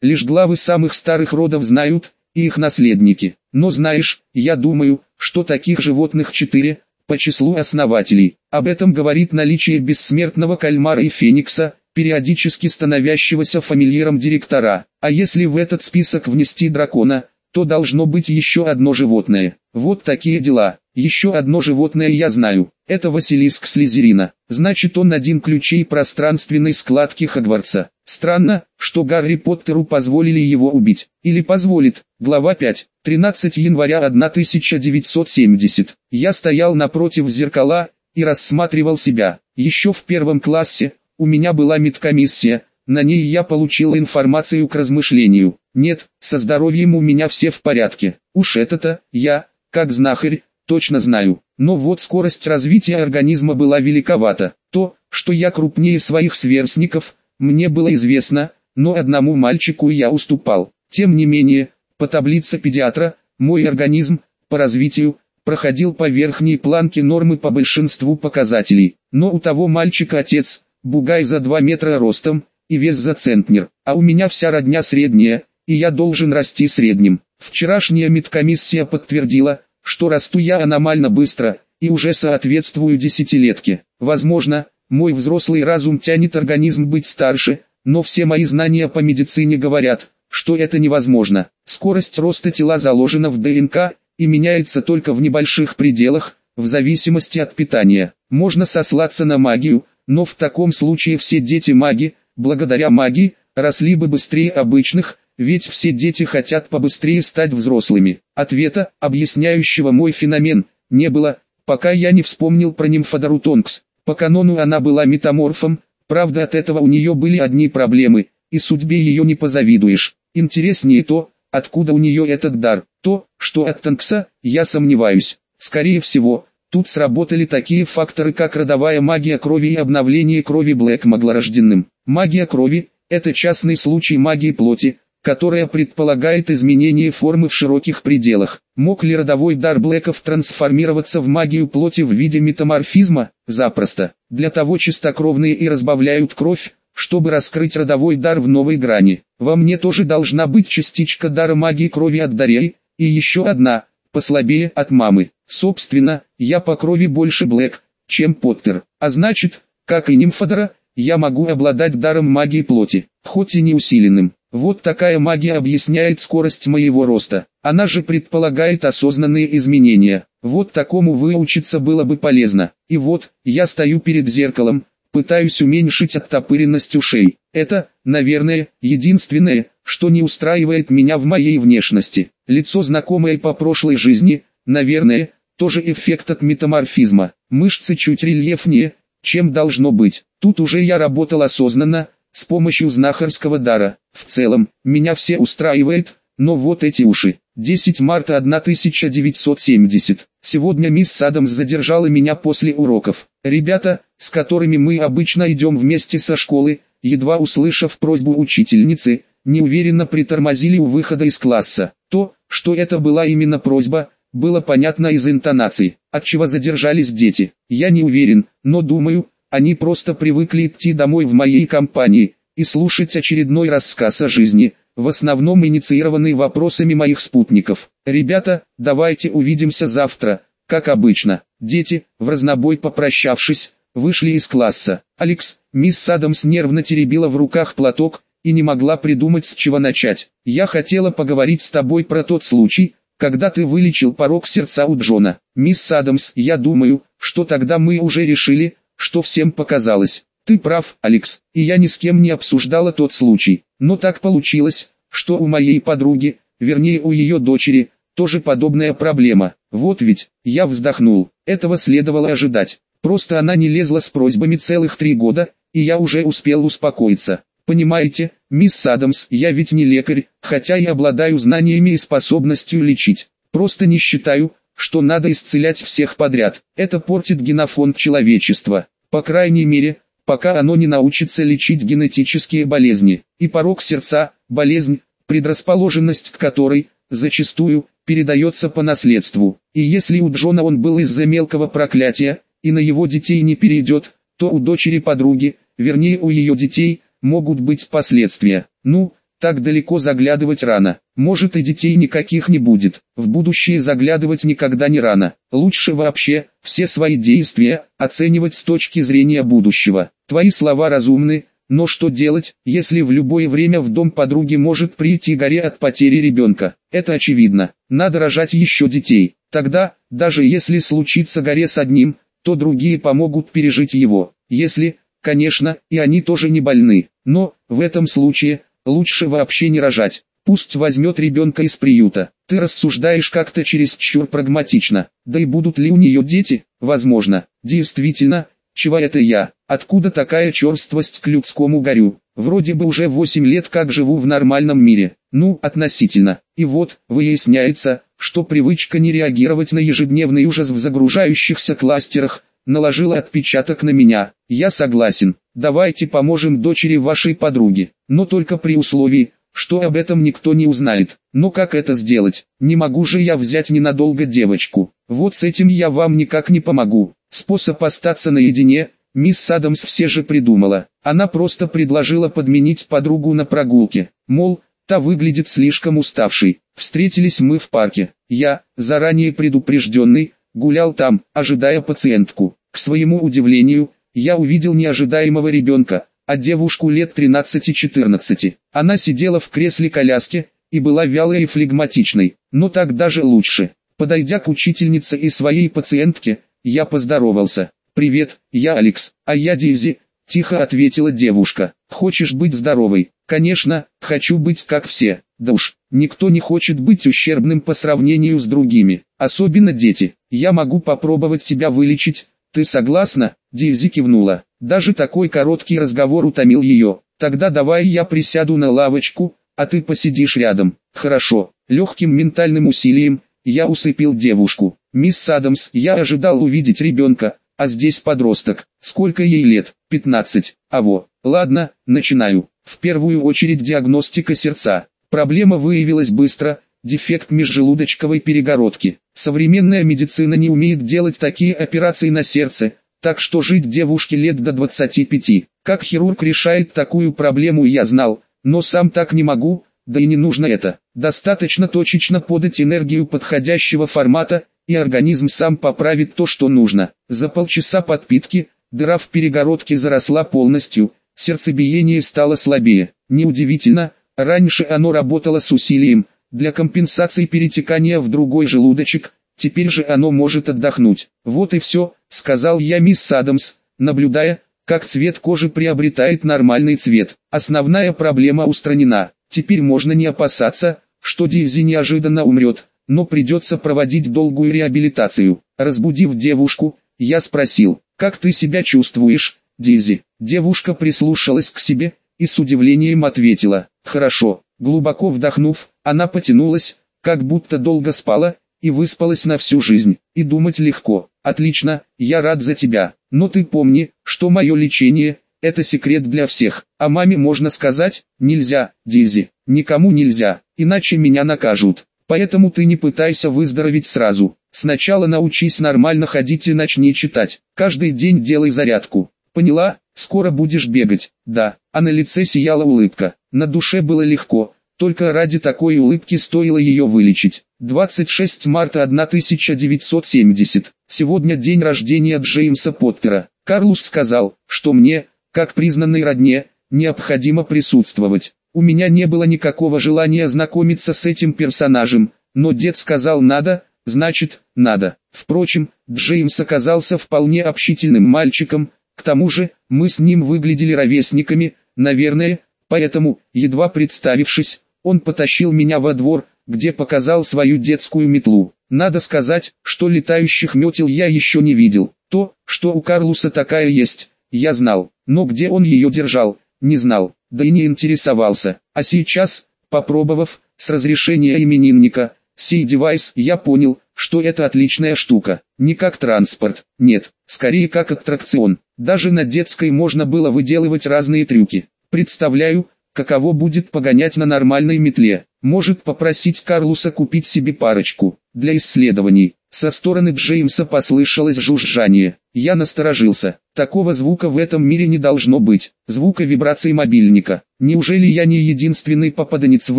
лишь главы самых старых родов знают, и их наследники. Но знаешь, я думаю, что таких животных четыре, по числу основателей. Об этом говорит наличие бессмертного кальмара и феникса, периодически становящегося фамильяром директора. А если в этот список внести дракона, то должно быть еще одно животное. Вот такие дела. Еще одно животное я знаю. Это Василиск Слизерина. Значит он один ключей пространственной складки Хогвартса. Странно, что Гарри Поттеру позволили его убить. Или позволит. Глава 5. 13 января 1970. Я стоял напротив зеркала и рассматривал себя. Еще в первом классе у меня была медкомиссия. На ней я получил информацию к размышлению. Нет, со здоровьем у меня все в порядке. Уж это-то, я, как знахарь, точно знаю. Но вот скорость развития организма была великовата. То, что я крупнее своих сверстников, мне было известно, но одному мальчику я уступал. Тем не менее, по таблице педиатра, мой организм, по развитию, проходил по верхней планке нормы по большинству показателей. Но у того мальчика отец, бугай за 2 метра ростом, и вес за центнер, а у меня вся родня средняя, и я должен расти средним. Вчерашняя медкомиссия подтвердила, что расту я аномально быстро, и уже соответствую десятилетке. Возможно, мой взрослый разум тянет организм быть старше, но все мои знания по медицине говорят, что это невозможно. Скорость роста тела заложена в ДНК, и меняется только в небольших пределах, в зависимости от питания. Можно сослаться на магию, но в таком случае все дети маги, благодаря магии, росли бы быстрее обычных, ведь все дети хотят побыстрее стать взрослыми. Ответа, объясняющего мой феномен, не было, пока я не вспомнил про нимфодору Тонкс. По канону она была метаморфом, правда от этого у нее были одни проблемы, и судьбе ее не позавидуешь. Интереснее то, откуда у нее этот дар. То, что от Тонкса, я сомневаюсь. Скорее всего, тут сработали такие факторы, как родовая магия крови и обновление крови Блэк рожденным. Магия крови – это частный случай магии плоти, которая предполагает изменение формы в широких пределах. Мог ли родовой дар Блэков трансформироваться в магию плоти в виде метаморфизма? Запросто. Для того чистокровные и разбавляют кровь, чтобы раскрыть родовой дар в новой грани. Во мне тоже должна быть частичка дара магии крови от Дарей, и еще одна, послабее от мамы. Собственно, я по крови больше Блэк, чем Поттер. А значит, как и Нимфодора, я могу обладать даром магии плоти, хоть и не усиленным. Вот такая магия объясняет скорость моего роста. Она же предполагает осознанные изменения. Вот такому выучиться было бы полезно. И вот, я стою перед зеркалом, пытаюсь уменьшить оттопыренность ушей. Это, наверное, единственное, что не устраивает меня в моей внешности. Лицо знакомое по прошлой жизни, наверное, тоже эффект от метаморфизма. Мышцы чуть рельефнее, чем должно быть. Тут уже я работал осознанно, с помощью знахарского дара. В целом, меня все устраивает, но вот эти уши. 10 марта 1970. Сегодня мисс Адамс задержала меня после уроков. Ребята, с которыми мы обычно идем вместе со школы, едва услышав просьбу учительницы, неуверенно притормозили у выхода из класса. То, что это была именно просьба, было понятно из интонации, от чего задержались дети. Я не уверен, но думаю, они просто привыкли идти домой в моей компании и слушать очередной рассказ о жизни, в основном инициированный вопросами моих спутников. «Ребята, давайте увидимся завтра», как обычно. Дети, в разнобой попрощавшись, вышли из класса. «Алекс, мисс Адамс нервно теребила в руках платок и не могла придумать с чего начать. Я хотела поговорить с тобой про тот случай, когда ты вылечил порог сердца у Джона. Мисс Адамс, я думаю, что тогда мы уже решили, что всем показалось. Ты прав, Алекс, и я ни с кем не обсуждала тот случай. Но так получилось, что у моей подруги, вернее у ее дочери, тоже подобная проблема. Вот ведь, я вздохнул, этого следовало ожидать. Просто она не лезла с просьбами целых три года, и я уже успел успокоиться. Понимаете, мисс Адамс, я ведь не лекарь, хотя и обладаю знаниями и способностью лечить. Просто не считаю, что надо исцелять всех подряд. Это портит генофонд человечества. По крайней мере, пока оно не научится лечить генетические болезни. И порог сердца, болезнь, предрасположенность к которой, зачастую, передается по наследству. И если у Джона он был из-за мелкого проклятия, и на его детей не перейдет, то у дочери подруги, вернее у ее детей, могут быть последствия. Ну, так далеко заглядывать рано. Может и детей никаких не будет. В будущее заглядывать никогда не рано. Лучше вообще, все свои действия, оценивать с точки зрения будущего. Твои слова разумны, но что делать, если в любое время в дом подруги может прийти горе от потери ребенка? Это очевидно. Надо рожать еще детей. Тогда, даже если случится горе с одним, то другие помогут пережить его. Если, конечно, и они тоже не больны. Но, в этом случае, лучше вообще не рожать. Пусть возьмет ребенка из приюта. Ты рассуждаешь как-то чересчур прагматично. Да и будут ли у нее дети? Возможно. Действительно, чего это я? Откуда такая черствость к людскому горю? Вроде бы уже 8 лет как живу в нормальном мире. Ну, относительно. И вот, выясняется, что привычка не реагировать на ежедневный ужас в загружающихся кластерах, наложила отпечаток на меня. Я согласен. Давайте поможем дочери вашей подруги. Но только при условии, что об этом никто не узнает. Но как это сделать? Не могу же я взять ненадолго девочку. Вот с этим я вам никак не помогу. Способ остаться наедине, мисс Адамс все же придумала. Она просто предложила подменить подругу на прогулке. Мол, та выглядит слишком уставшей. Встретились мы в парке. Я, заранее предупрежденный, гулял там, ожидая пациентку. К своему удивлению, я увидел неожидаемого ребенка, а девушку лет 13-14. Она сидела в кресле коляски, и была вялой и флегматичной, но так даже лучше. Подойдя к учительнице и своей пациентке, я поздоровался. «Привет, я Алекс, а я Дейзи», – тихо ответила девушка. «Хочешь быть здоровой?» «Конечно, хочу быть как все. Да уж, никто не хочет быть ущербным по сравнению с другими, особенно дети. Я могу попробовать тебя вылечить, ты согласна?» Дейзи кивнула. Даже такой короткий разговор утомил ее. «Тогда давай я присяду на лавочку, а ты посидишь рядом». «Хорошо». Легким ментальным усилием, я усыпил девушку. «Мисс Адамс, я ожидал увидеть ребенка, а здесь подросток. Сколько ей лет? 15. А во. Ладно, начинаю. В первую очередь диагностика сердца. Проблема выявилась быстро, дефект межжелудочковой перегородки. Современная медицина не умеет делать такие операции на сердце, так что жить девушке лет до 25. Как хирург решает такую проблему я знал, но сам так не могу, да и не нужно это. Достаточно точечно подать энергию подходящего формата, и организм сам поправит то, что нужно. За полчаса подпитки, дыра в перегородке заросла полностью, сердцебиение стало слабее. Неудивительно, раньше оно работало с усилием, для компенсации перетекания в другой желудочек, теперь же оно может отдохнуть. Вот и все, сказал я мисс Адамс, наблюдая, как цвет кожи приобретает нормальный цвет. Основная проблема устранена. Теперь можно не опасаться, что Дизи неожиданно умрет, но придется проводить долгую реабилитацию. Разбудив девушку, я спросил, как ты себя чувствуешь, Дизи? Девушка прислушалась к себе и с удивлением ответила, хорошо. Глубоко вдохнув, она потянулась, как будто долго спала, и выспалась на всю жизнь. И думать легко. Отлично, я рад за тебя. Но ты помни, что мое лечение это секрет для всех. А маме можно сказать, нельзя, Дизи, никому нельзя, иначе меня накажут. Поэтому ты не пытайся выздороветь сразу. Сначала научись нормально ходить и начни читать. Каждый день делай зарядку. Поняла? Скоро будешь бегать. Да. А на лице сияла улыбка. На душе было легко. Только ради такой улыбки стоило ее вылечить. 26 марта 1970. Сегодня день рождения Джеймса Поттера. Карлус сказал, что мне, как признанной родне, необходимо присутствовать. У меня не было никакого желания знакомиться с этим персонажем, но дед сказал надо, значит, надо. Впрочем, Джеймс оказался вполне общительным мальчиком, к тому же, мы с ним выглядели ровесниками, наверное, поэтому, едва представившись, он потащил меня во двор, где показал свою детскую метлу. Надо сказать, что летающих метел я еще не видел. То, что у Карлуса такая есть, я знал, но где он ее держал, не знал, да и не интересовался. А сейчас, попробовав, с разрешения именинника, сей девайс, я понял, что это отличная штука. Не как транспорт, нет, скорее как аттракцион. Даже на детской можно было выделывать разные трюки. Представляю, каково будет погонять на нормальной метле. Может попросить Карлуса купить себе парочку, для исследований. Со стороны Джеймса послышалось жужжание. Я насторожился. Такого звука в этом мире не должно быть. Звука вибрации мобильника. Неужели я не единственный попаданец в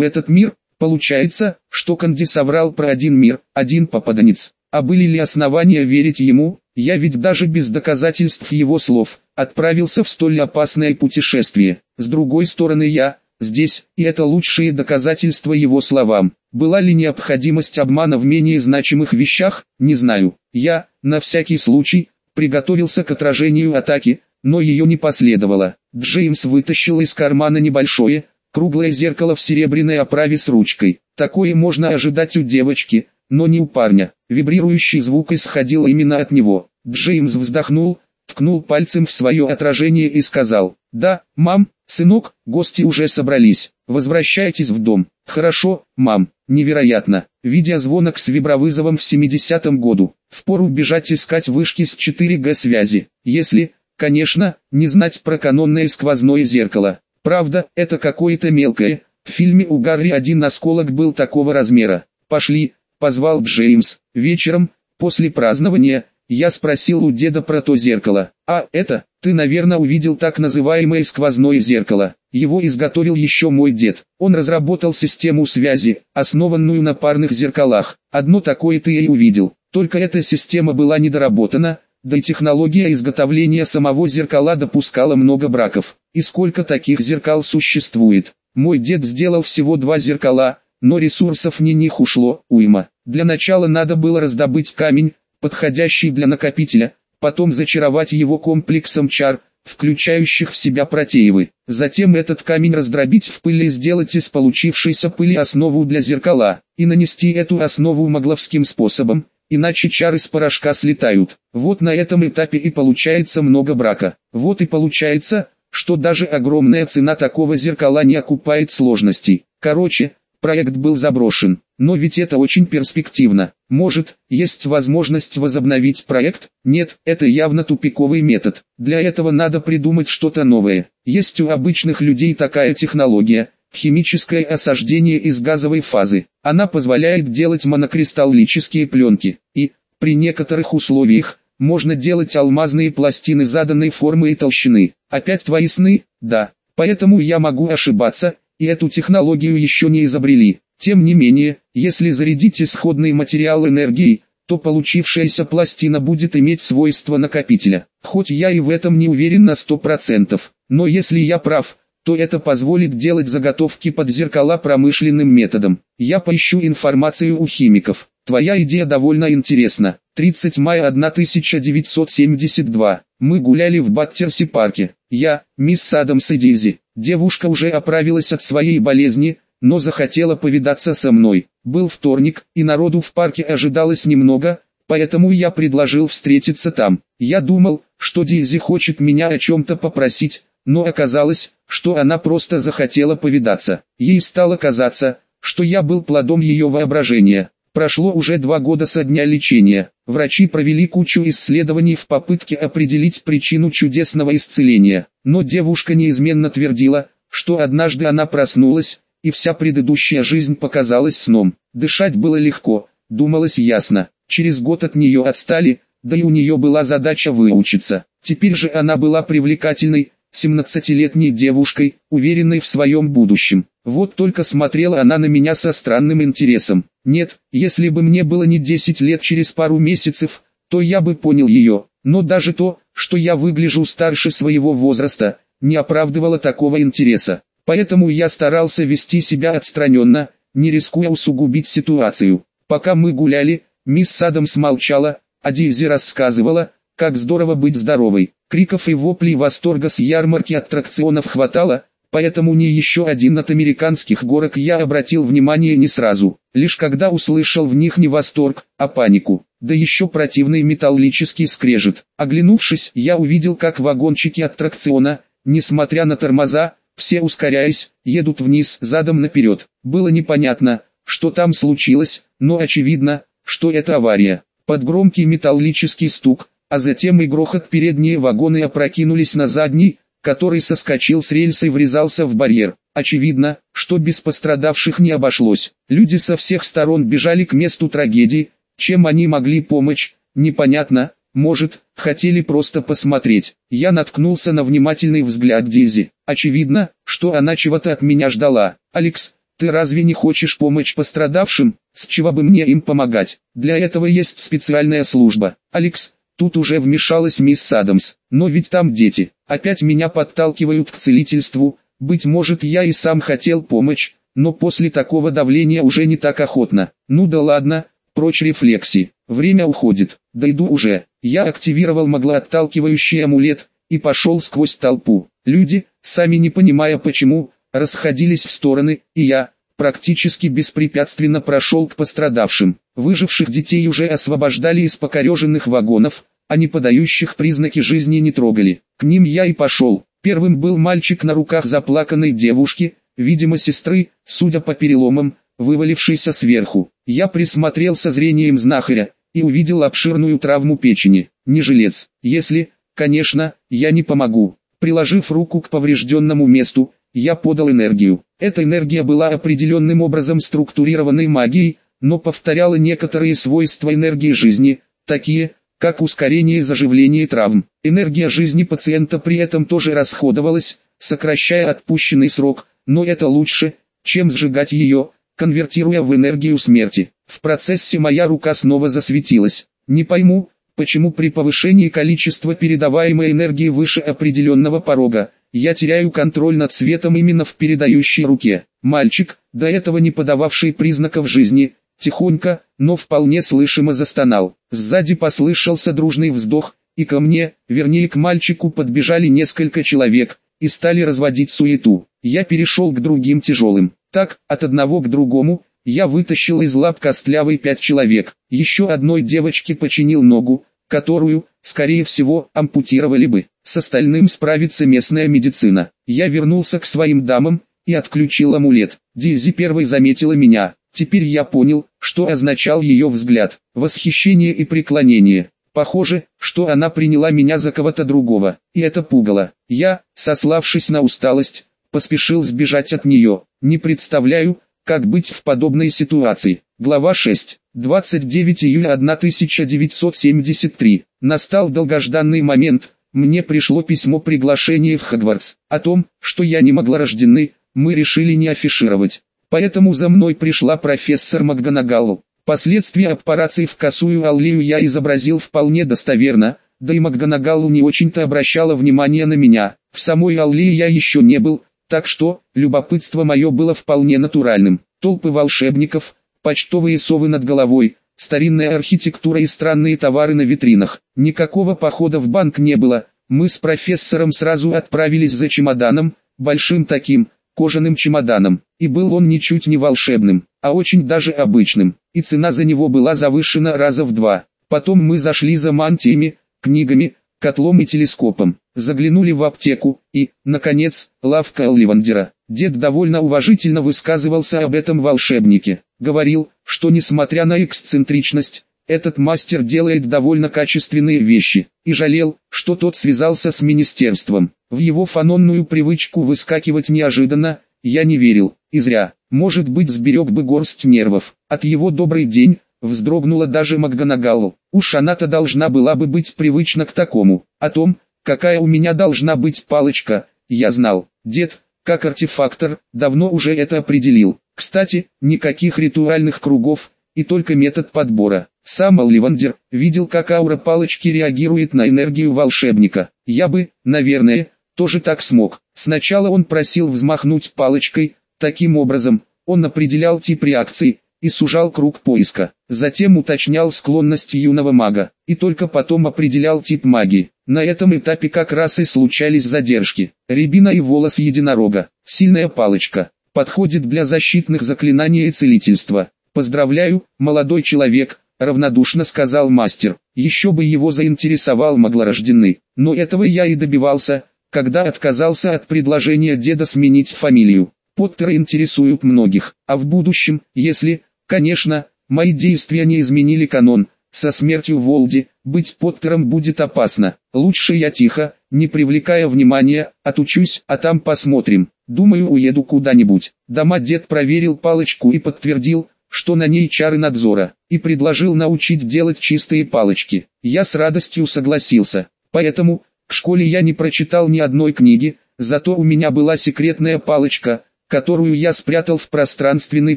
этот мир? Получается, что Канди соврал про один мир, один попаданец. А были ли основания верить ему? Я ведь даже без доказательств его слов, отправился в столь опасное путешествие. С другой стороны я, здесь, и это лучшие доказательства его словам. Была ли необходимость обмана в менее значимых вещах, не знаю. Я, на всякий случай, приготовился к отражению атаки, но ее не последовало. Джеймс вытащил из кармана небольшое, круглое зеркало в серебряной оправе с ручкой. Такое можно ожидать у девочки, но не у парня. Вибрирующий звук исходил именно от него. Джеймс вздохнул, ткнул пальцем в свое отражение и сказал, «Да, мам, сынок, гости уже собрались, возвращайтесь в дом». «Хорошо, мам, невероятно». Видеозвонок с вибровызовом в 70-м году. Впору бежать искать вышки с 4G связи, если, конечно, не знать про канонное сквозное зеркало. Правда, это какое-то мелкое. В фильме у Гарри один осколок был такого размера. «Пошли», позвал Джеймс. Вечером, после празднования, я спросил у деда про то зеркало. «А, это, ты, наверное, увидел так называемое сквозное зеркало. Его изготовил еще мой дед. Он разработал систему связи, основанную на парных зеркалах. Одно такое ты и увидел. Только эта система была недоработана, да и технология изготовления самого зеркала допускала много браков. И сколько таких зеркал существует? Мой дед сделал всего два зеркала, но ресурсов не них ушло, уйма. Для начала надо было раздобыть камень, подходящий для накопителя, потом зачаровать его комплексом чар, включающих в себя протеевы. Затем этот камень раздробить в пыли и сделать из получившейся пыли основу для зеркала, и нанести эту основу магловским способом, иначе чары с порошка слетают. Вот на этом этапе и получается много брака. Вот и получается, что даже огромная цена такого зеркала не окупает сложностей. Короче, проект был заброшен. Но ведь это очень перспективно. Может, есть возможность возобновить проект? Нет, это явно тупиковый метод. Для этого надо придумать что-то новое. Есть у обычных людей такая технология, химическое осаждение из газовой фазы. Она позволяет делать монокристаллические пленки. И, при некоторых условиях, можно делать алмазные пластины заданной формы и толщины. Опять твои сны? Да. Поэтому я могу ошибаться, и эту технологию еще не изобрели. Тем не менее, если зарядить исходный материал энергией, то получившаяся пластина будет иметь свойства накопителя. Хоть я и в этом не уверен на 100%, но если я прав, то это позволит делать заготовки под зеркала промышленным методом. Я поищу информацию у химиков. Твоя идея довольно интересна. 30 мая 1972. Мы гуляли в Баттерси парке. Я, мисс Адамс и Дизи. Девушка уже оправилась от своей болезни, но захотела повидаться со мной. Был вторник, и народу в парке ожидалось немного, поэтому я предложил встретиться там. Я думал, что Дизи хочет меня о чем-то попросить, но оказалось, что она просто захотела повидаться. Ей стало казаться, что я был плодом ее воображения. Прошло уже два года со дня лечения. Врачи провели кучу исследований в попытке определить причину чудесного исцеления. Но девушка неизменно твердила, что однажды она проснулась, и вся предыдущая жизнь показалась сном. Дышать было легко, думалось ясно. Через год от нее отстали, да и у нее была задача выучиться. Теперь же она была привлекательной, 17-летней девушкой, уверенной в своем будущем. Вот только смотрела она на меня со странным интересом. Нет, если бы мне было не 10 лет через пару месяцев, то я бы понял ее. Но даже то, что я выгляжу старше своего возраста, не оправдывало такого интереса. Поэтому я старался вести себя отстраненно, не рискуя усугубить ситуацию. Пока мы гуляли, мисс Адамс молчала, а Дизи рассказывала, как здорово быть здоровой. Криков и воплей восторга с ярмарки аттракционов хватало, поэтому ни еще один от американских горок я обратил внимание не сразу, лишь когда услышал в них не восторг, а панику. Да еще противный металлический скрежет. Оглянувшись, я увидел как вагончики аттракциона, несмотря на тормоза, все ускоряясь, едут вниз задом наперед. Было непонятно, что там случилось, но очевидно, что это авария. Под громкий металлический стук, а затем и грохот передние вагоны опрокинулись на задний, который соскочил с рельса и врезался в барьер. Очевидно, что без пострадавших не обошлось. Люди со всех сторон бежали к месту трагедии, чем они могли помочь, непонятно, может, хотели просто посмотреть. Я наткнулся на внимательный взгляд Дизи. Очевидно, что она чего-то от меня ждала. «Алекс, ты разве не хочешь помочь пострадавшим? С чего бы мне им помогать? Для этого есть специальная служба. Алекс, тут уже вмешалась мисс Адамс. Но ведь там дети. Опять меня подталкивают к целительству. Быть может я и сам хотел помочь, но после такого давления уже не так охотно. Ну да ладно, прочь рефлекси. Время уходит. Дойду уже. Я активировал маглоотталкивающий амулет и пошел сквозь толпу. Люди, сами не понимая почему, расходились в стороны, и я, практически беспрепятственно прошел к пострадавшим. Выживших детей уже освобождали из покореженных вагонов, а не подающих признаки жизни не трогали. К ним я и пошел. Первым был мальчик на руках заплаканной девушки, видимо сестры, судя по переломам, вывалившейся сверху. Я присмотрелся зрением знахаря, и увидел обширную травму печени. Не жилец. Если, конечно, я не помогу. Приложив руку к поврежденному месту, я подал энергию. Эта энергия была определенным образом структурированной магией, но повторяла некоторые свойства энергии жизни, такие, как ускорение заживления травм. Энергия жизни пациента при этом тоже расходовалась, сокращая отпущенный срок, но это лучше, чем сжигать ее, конвертируя в энергию смерти. В процессе моя рука снова засветилась. Не пойму, почему при повышении количества передаваемой энергии выше определенного порога, я теряю контроль над светом именно в передающей руке. Мальчик, до этого не подававший признаков жизни, тихонько, но вполне слышимо застонал. Сзади послышался дружный вздох, и ко мне, вернее к мальчику подбежали несколько человек, и стали разводить суету. Я перешел к другим тяжелым. Так, от одного к другому, я вытащил из лап костлявый пять человек. Еще одной девочке починил ногу, которую, скорее всего, ампутировали бы. С остальным справится местная медицина. Я вернулся к своим дамам и отключил амулет. Дизи первой заметила меня. Теперь я понял, что означал ее взгляд. Восхищение и преклонение. Похоже, что она приняла меня за кого-то другого, и это пугало. Я, сославшись на усталость, поспешил сбежать от нее. Не представляю, как быть в подобной ситуации? Глава 6. 29 июля 1973. Настал долгожданный момент. Мне пришло письмо приглашения в Хогвартс. О том, что я не могла рождены, мы решили не афишировать. Поэтому за мной пришла профессор МакГонагалл. Последствия операции в косую аллею я изобразил вполне достоверно, да и МакГонагалл не очень-то обращала внимание на меня. В самой аллее я еще не был, так что, любопытство мое было вполне натуральным. Толпы волшебников, почтовые совы над головой, старинная архитектура и странные товары на витринах. Никакого похода в банк не было, мы с профессором сразу отправились за чемоданом, большим таким, кожаным чемоданом. И был он ничуть не волшебным, а очень даже обычным, и цена за него была завышена раза в два. Потом мы зашли за мантиями, книгами, котлом и телескопом. Заглянули в аптеку, и, наконец, лавка Оливандера. Дед довольно уважительно высказывался об этом волшебнике. Говорил, что несмотря на эксцентричность, этот мастер делает довольно качественные вещи, и жалел, что тот связался с министерством. В его фанонную привычку выскакивать неожиданно, я не верил, и зря. Может быть сберег бы горсть нервов. От его добрый день, вздрогнула даже Макганагалу. Уж она-то должна была бы быть привычна к такому. О том, какая у меня должна быть палочка, я знал. Дед, как артефактор, давно уже это определил. Кстати, никаких ритуальных кругов, и только метод подбора. Сам Оливандер видел, как аура палочки реагирует на энергию волшебника. Я бы, наверное, тоже так смог. Сначала он просил взмахнуть палочкой, таким образом, он определял тип реакции, и сужал круг поиска. Затем уточнял склонность юного мага, и только потом определял тип магии. На этом этапе как раз и случались задержки. Рябина и волос единорога, сильная палочка, подходит для защитных заклинаний и целительства. «Поздравляю, молодой человек», — равнодушно сказал мастер. Еще бы его заинтересовал маглорожденный, но этого я и добивался, когда отказался от предложения деда сменить фамилию. Поттеры интересуют многих, а в будущем, если, Конечно, мои действия не изменили канон, со смертью Волди, быть Поттером будет опасно. Лучше я тихо, не привлекая внимания, отучусь, а там посмотрим. Думаю уеду куда-нибудь. Дома дед проверил палочку и подтвердил, что на ней чары надзора, и предложил научить делать чистые палочки. Я с радостью согласился. Поэтому, в школе я не прочитал ни одной книги, зато у меня была секретная палочка, которую я спрятал в пространственный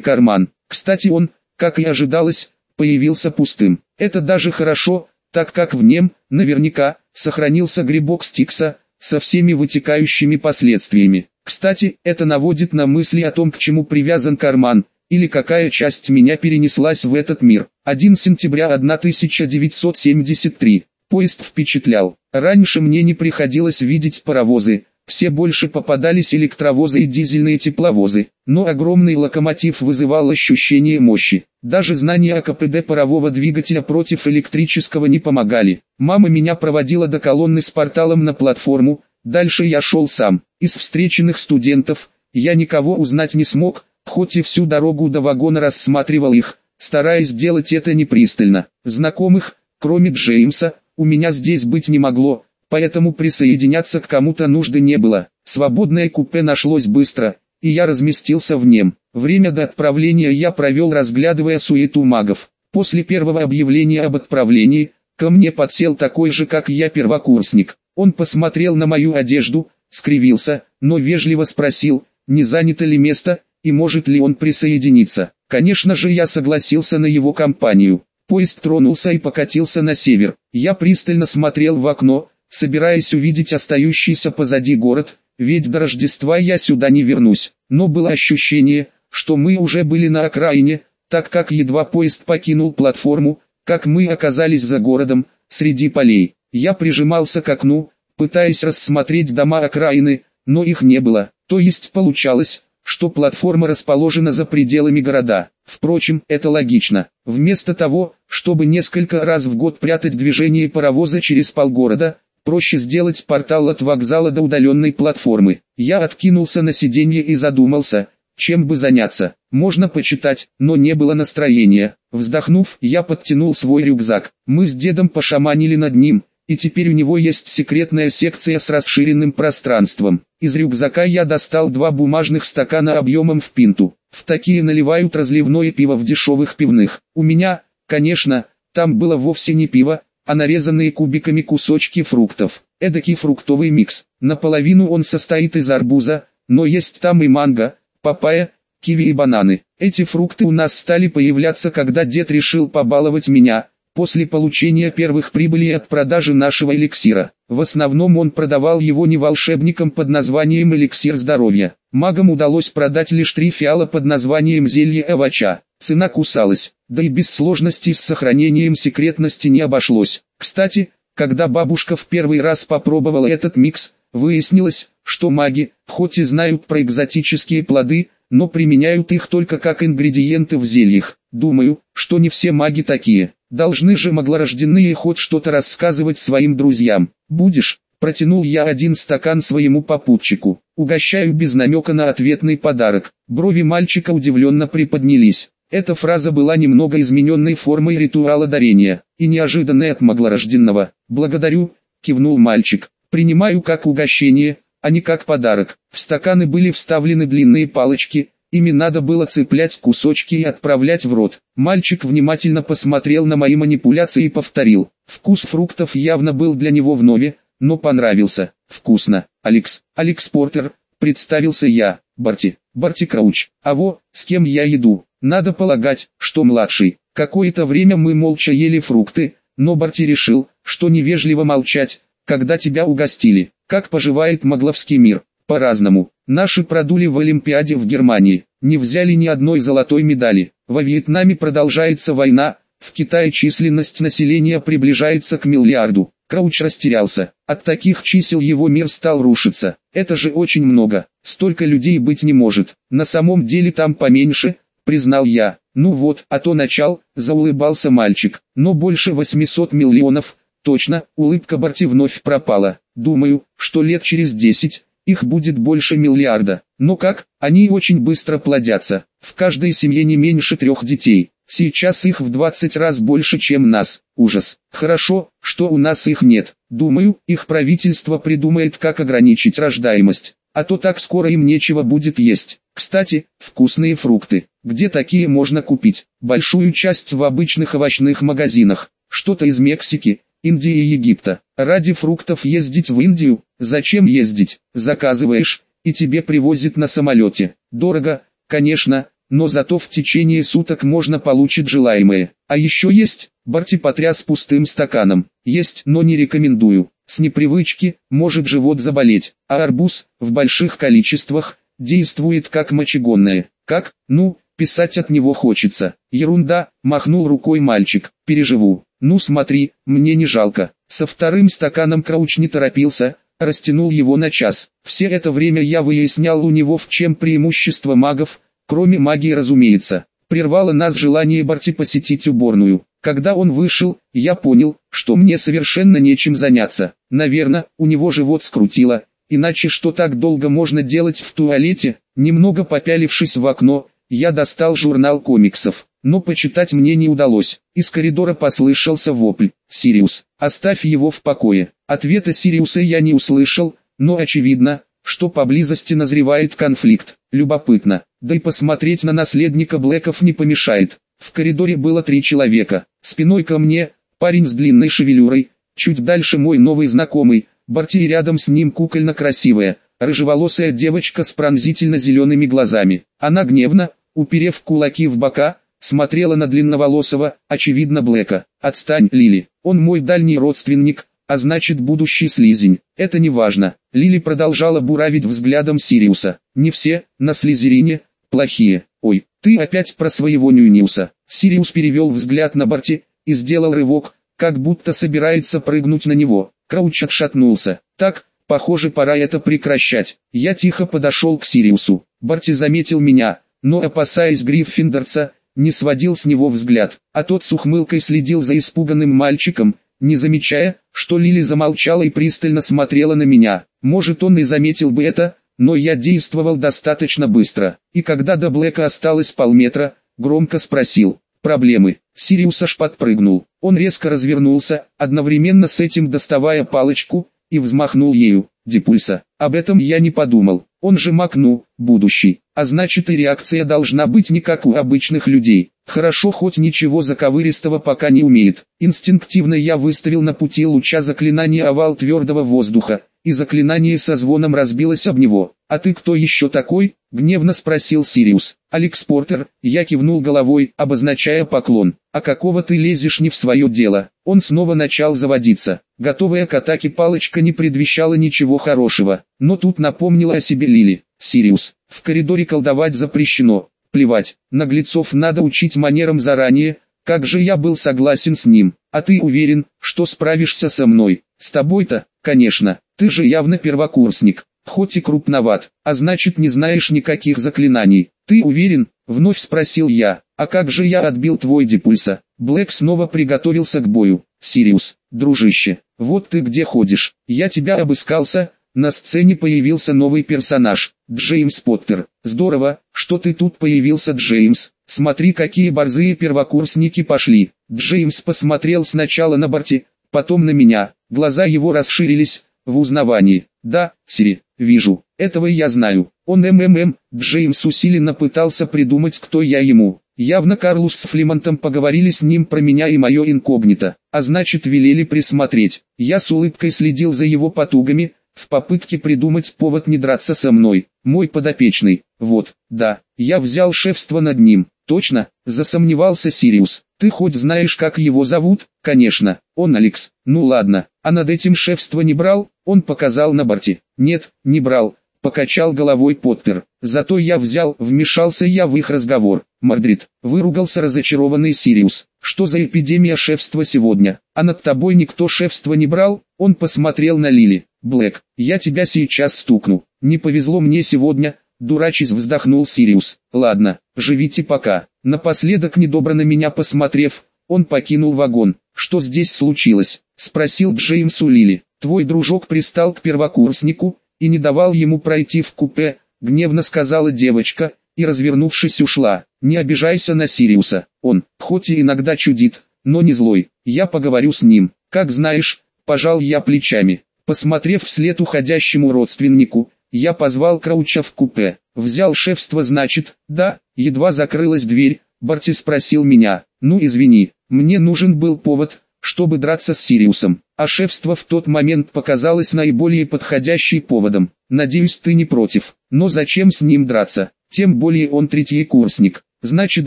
карман. Кстати он, как и ожидалось, появился пустым. Это даже хорошо, так как в нем, наверняка, сохранился грибок Стикса, со всеми вытекающими последствиями. Кстати, это наводит на мысли о том, к чему привязан карман, или какая часть меня перенеслась в этот мир. 1 сентября 1973. Поезд впечатлял. Раньше мне не приходилось видеть паровозы, все больше попадались электровозы и дизельные тепловозы, но огромный локомотив вызывал ощущение мощи. Даже знания о КПД парового двигателя против электрического не помогали. Мама меня проводила до колонны с порталом на платформу, дальше я шел сам. Из встреченных студентов, я никого узнать не смог, хоть и всю дорогу до вагона рассматривал их, стараясь делать это непристально. Знакомых, кроме Джеймса, у меня здесь быть не могло, поэтому присоединяться к кому-то нужды не было. Свободное купе нашлось быстро, и я разместился в нем. Время до отправления я провел разглядывая суету магов. После первого объявления об отправлении, ко мне подсел такой же как я первокурсник. Он посмотрел на мою одежду, скривился, но вежливо спросил, не занято ли место, и может ли он присоединиться. Конечно же я согласился на его компанию. Поезд тронулся и покатился на север. Я пристально смотрел в окно, собираясь увидеть остающийся позади город, ведь до Рождества я сюда не вернусь. Но было ощущение, что мы уже были на окраине, так как едва поезд покинул платформу, как мы оказались за городом, среди полей. Я прижимался к окну, пытаясь рассмотреть дома окраины, но их не было. То есть получалось, что платформа расположена за пределами города. Впрочем, это логично. Вместо того, чтобы несколько раз в год прятать движение паровоза через полгорода, проще сделать портал от вокзала до удаленной платформы. Я откинулся на сиденье и задумался, чем бы заняться. Можно почитать, но не было настроения. Вздохнув, я подтянул свой рюкзак. Мы с дедом пошаманили над ним, и теперь у него есть секретная секция с расширенным пространством. Из рюкзака я достал два бумажных стакана объемом в пинту. В такие наливают разливное пиво в дешевых пивных. У меня, конечно, там было вовсе не пиво, а нарезанные кубиками кусочки фруктов. Эдакий фруктовый микс. Наполовину он состоит из арбуза, но есть там и манго, папайя, киви и бананы. Эти фрукты у нас стали появляться, когда дед решил побаловать меня, после получения первых прибылей от продажи нашего эликсира. В основном он продавал его не волшебникам под названием эликсир здоровья. Магам удалось продать лишь три фиала под названием зелье овоща. Цена кусалась, да и без сложностей с сохранением секретности не обошлось. Кстати, когда бабушка в первый раз попробовала этот микс, выяснилось, что маги, хоть и знают про экзотические плоды, но применяют их только как ингредиенты в зельях. Думаю, что не все маги такие. Должны же маглорожденные хоть что-то рассказывать своим друзьям. Будешь? Протянул я один стакан своему попутчику. Угощаю без намека на ответный подарок. Брови мальчика удивленно приподнялись. Эта фраза была немного измененной формой ритуала дарения, и неожиданной от маглорожденного. «Благодарю», — кивнул мальчик, — «принимаю как угощение, а не как подарок». В стаканы были вставлены длинные палочки, ими надо было цеплять кусочки и отправлять в рот. Мальчик внимательно посмотрел на мои манипуляции и повторил. Вкус фруктов явно был для него вновь, но понравился. Вкусно. Алекс, Алекс Портер, представился я, Барти, Барти Крауч. А во, с кем я еду? Надо полагать, что младший. Какое-то время мы молча ели фрукты, но Барти решил, что невежливо молчать, когда тебя угостили. Как поживает Магловский мир? По-разному. Наши продули в Олимпиаде в Германии, не взяли ни одной золотой медали. Во Вьетнаме продолжается война, в Китае численность населения приближается к миллиарду. Крауч растерялся. От таких чисел его мир стал рушиться. Это же очень много. Столько людей быть не может. На самом деле там поменьше, признал я. Ну вот, а то начал, заулыбался мальчик. Но больше 800 миллионов. Точно, улыбка Барти вновь пропала. Думаю, что лет через 10, их будет больше миллиарда. Но как, они очень быстро плодятся. В каждой семье не меньше трех детей. Сейчас их в 20 раз больше, чем нас. Ужас. Хорошо, что у нас их нет. Думаю, их правительство придумает, как ограничить рождаемость. А то так скоро им нечего будет есть. Кстати, вкусные фрукты. Где такие можно купить? Большую часть в обычных овощных магазинах. Что-то из Мексики, Индии и Египта. Ради фруктов ездить в Индию? Зачем ездить? Заказываешь, и тебе привозят на самолете. Дорого, конечно, но зато в течение суток можно получить желаемое. А еще есть, Барти потряс пустым стаканом. Есть, но не рекомендую. С непривычки, может живот заболеть. А арбуз, в больших количествах, действует как мочегонное. Как? Ну, писать от него хочется. Ерунда, махнул рукой мальчик. Переживу. Ну смотри, мне не жалко. Со вторым стаканом Крауч не торопился, растянул его на час. Все это время я выяснял у него в чем преимущество магов, кроме магии разумеется. Прервало нас желание Барти посетить уборную. Когда он вышел, я понял, что мне совершенно нечем заняться. Наверное, у него живот скрутило, иначе что так долго можно делать в туалете? Немного попялившись в окно, я достал журнал комиксов, но почитать мне не удалось. Из коридора послышался вопль. «Сириус, оставь его в покое». Ответа Сириуса я не услышал, но очевидно, что поблизости назревает конфликт. Любопытно, да и посмотреть на наследника Блэков не помешает. В коридоре было три человека. Спиной ко мне, парень с длинной шевелюрой, чуть дальше мой новый знакомый, Барти рядом с ним кукольно красивая, рыжеволосая девочка с пронзительно-зелеными глазами. Она гневно, уперев кулаки в бока, смотрела на длинноволосого, очевидно Блэка. «Отстань, Лили, он мой дальний родственник, а значит будущий слизень. Это не важно». Лили продолжала буравить взглядом Сириуса. «Не все, на слизерине, плохие. Ой, ты опять про своего Нюниуса». Сириус перевел взгляд на Барти и сделал рывок, как будто собирается прыгнуть на него. Крауч отшатнулся. «Так, похоже пора это прекращать». Я тихо подошел к Сириусу. Барти заметил меня, но опасаясь Гриффиндорца, не сводил с него взгляд, а тот с ухмылкой следил за испуганным мальчиком, не замечая, что Лили замолчала и пристально смотрела на меня. Может он и заметил бы это, но я действовал достаточно быстро, и когда до Блэка осталось полметра, громко спросил, проблемы. Сириус аж подпрыгнул, он резко развернулся, одновременно с этим доставая палочку, и взмахнул ею, Дипульса. Об этом я не подумал, он же Макну, будущий, а значит и реакция должна быть не как у обычных людей. Хорошо хоть ничего заковыристого пока не умеет. Инстинктивно я выставил на пути луча заклинания овал твердого воздуха, и заклинание со звоном разбилось об него. «А ты кто еще такой?» — гневно спросил Сириус. «Алекс Портер», я кивнул головой, обозначая поклон. «А какого ты лезешь не в свое дело?» Он снова начал заводиться. Готовая к атаке палочка не предвещала ничего хорошего, но тут напомнила о себе Лили. «Сириус, в коридоре колдовать запрещено. Плевать, наглецов надо учить манерам заранее, как же я был согласен с ним. А ты уверен, что справишься со мной? С тобой-то, конечно, ты же явно первокурсник, хоть и крупноват, а значит не знаешь никаких заклинаний. Ты уверен? Вновь спросил я. А как же я отбил твой депульса? Блэк снова приготовился к бою. Сириус, дружище, вот ты где ходишь. Я тебя обыскался, на сцене появился новый персонаж, Джеймс Поттер. Здорово, что ты тут появился, Джеймс. Смотри, какие борзые первокурсники пошли. Джеймс посмотрел сначала на Барти, потом на меня. Глаза его расширились, в узнавании. «Да, Сири, вижу, этого я знаю». Он МММ, Джеймс усиленно пытался придумать, кто я ему. Явно Карлус с Флимонтом поговорили с ним про меня и мое инкогнито, а значит велели присмотреть. Я с улыбкой следил за его потугами, в попытке придумать повод не драться со мной. Мой подопечный, вот, да, я взял шефство над ним. Точно, засомневался Сириус. Ты хоть знаешь, как его зовут? Конечно, он Алекс. Ну ладно, а над этим шефство не брал? Он показал на Барти. Нет, не брал. Покачал головой Поттер. Зато я взял, вмешался я в их разговор. Мордред, выругался разочарованный Сириус. Что за эпидемия шефства сегодня? А над тобой никто шефство не брал? Он посмотрел на Лили. Блэк, я тебя сейчас стукну. Не повезло мне сегодня, дурачась, вздохнул Сириус. Ладно, живите пока. Напоследок недобро на меня посмотрев, он покинул вагон. Что здесь случилось? Спросил Джеймс у Лили. Твой дружок пристал к первокурснику и не давал ему пройти в купе, гневно сказала девочка, и развернувшись ушла. Не обижайся на Сириуса, он, хоть и иногда чудит, но не злой. Я поговорю с ним, как знаешь, пожал я плечами. Посмотрев вслед уходящему родственнику, я позвал Крауча в купе. Взял шефство значит, да, едва закрылась дверь, Барти спросил меня, ну извини, мне нужен был повод, чтобы драться с Сириусом, а шефство в тот момент показалось наиболее подходящим поводом. Надеюсь ты не против, но зачем с ним драться, тем более он третий курсник, значит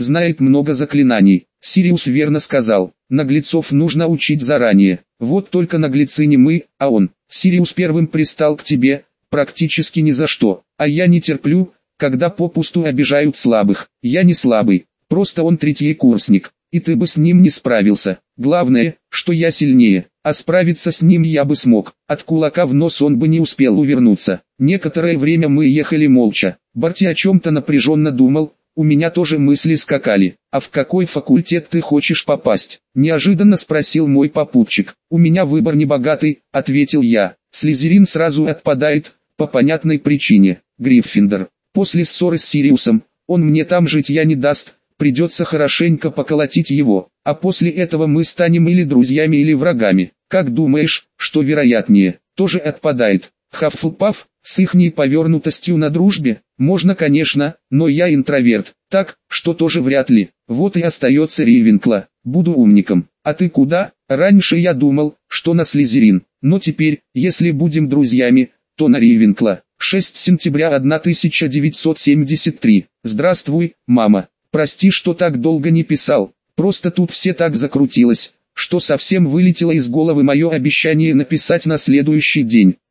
знает много заклинаний. Сириус верно сказал, наглецов нужно учить заранее, вот только наглецы не мы, а он. Сириус первым пристал к тебе, практически ни за что, а я не терплю, когда попусту обижают слабых, я не слабый, просто он третий курсник, и ты бы с ним не справился. Главное, что я сильнее, а справиться с ним я бы смог. От кулака в нос он бы не успел увернуться. Некоторое время мы ехали молча. Барти о чем-то напряженно думал, у меня тоже мысли скакали. «А в какой факультет ты хочешь попасть?» Неожиданно спросил мой попутчик. «У меня выбор небогатый», — ответил я. Слизерин сразу отпадает, по понятной причине. Гриффиндор. После ссоры с Сириусом, он мне там жить я не даст, придется хорошенько поколотить его, а после этого мы станем или друзьями или врагами. Как думаешь, что вероятнее, тоже отпадает. Хаффлпаф, с ихней повернутостью на дружбе, можно конечно, но я интроверт, так, что тоже вряд ли. Вот и остается Ривенкла, буду умником. А ты куда? Раньше я думал, что на Слизерин, но теперь, если будем друзьями, то на Ривенкла. 6 сентября 1973. Здравствуй, мама. Прости, что так долго не писал, просто тут все так закрутилось, что совсем вылетело из головы мое обещание написать на следующий день.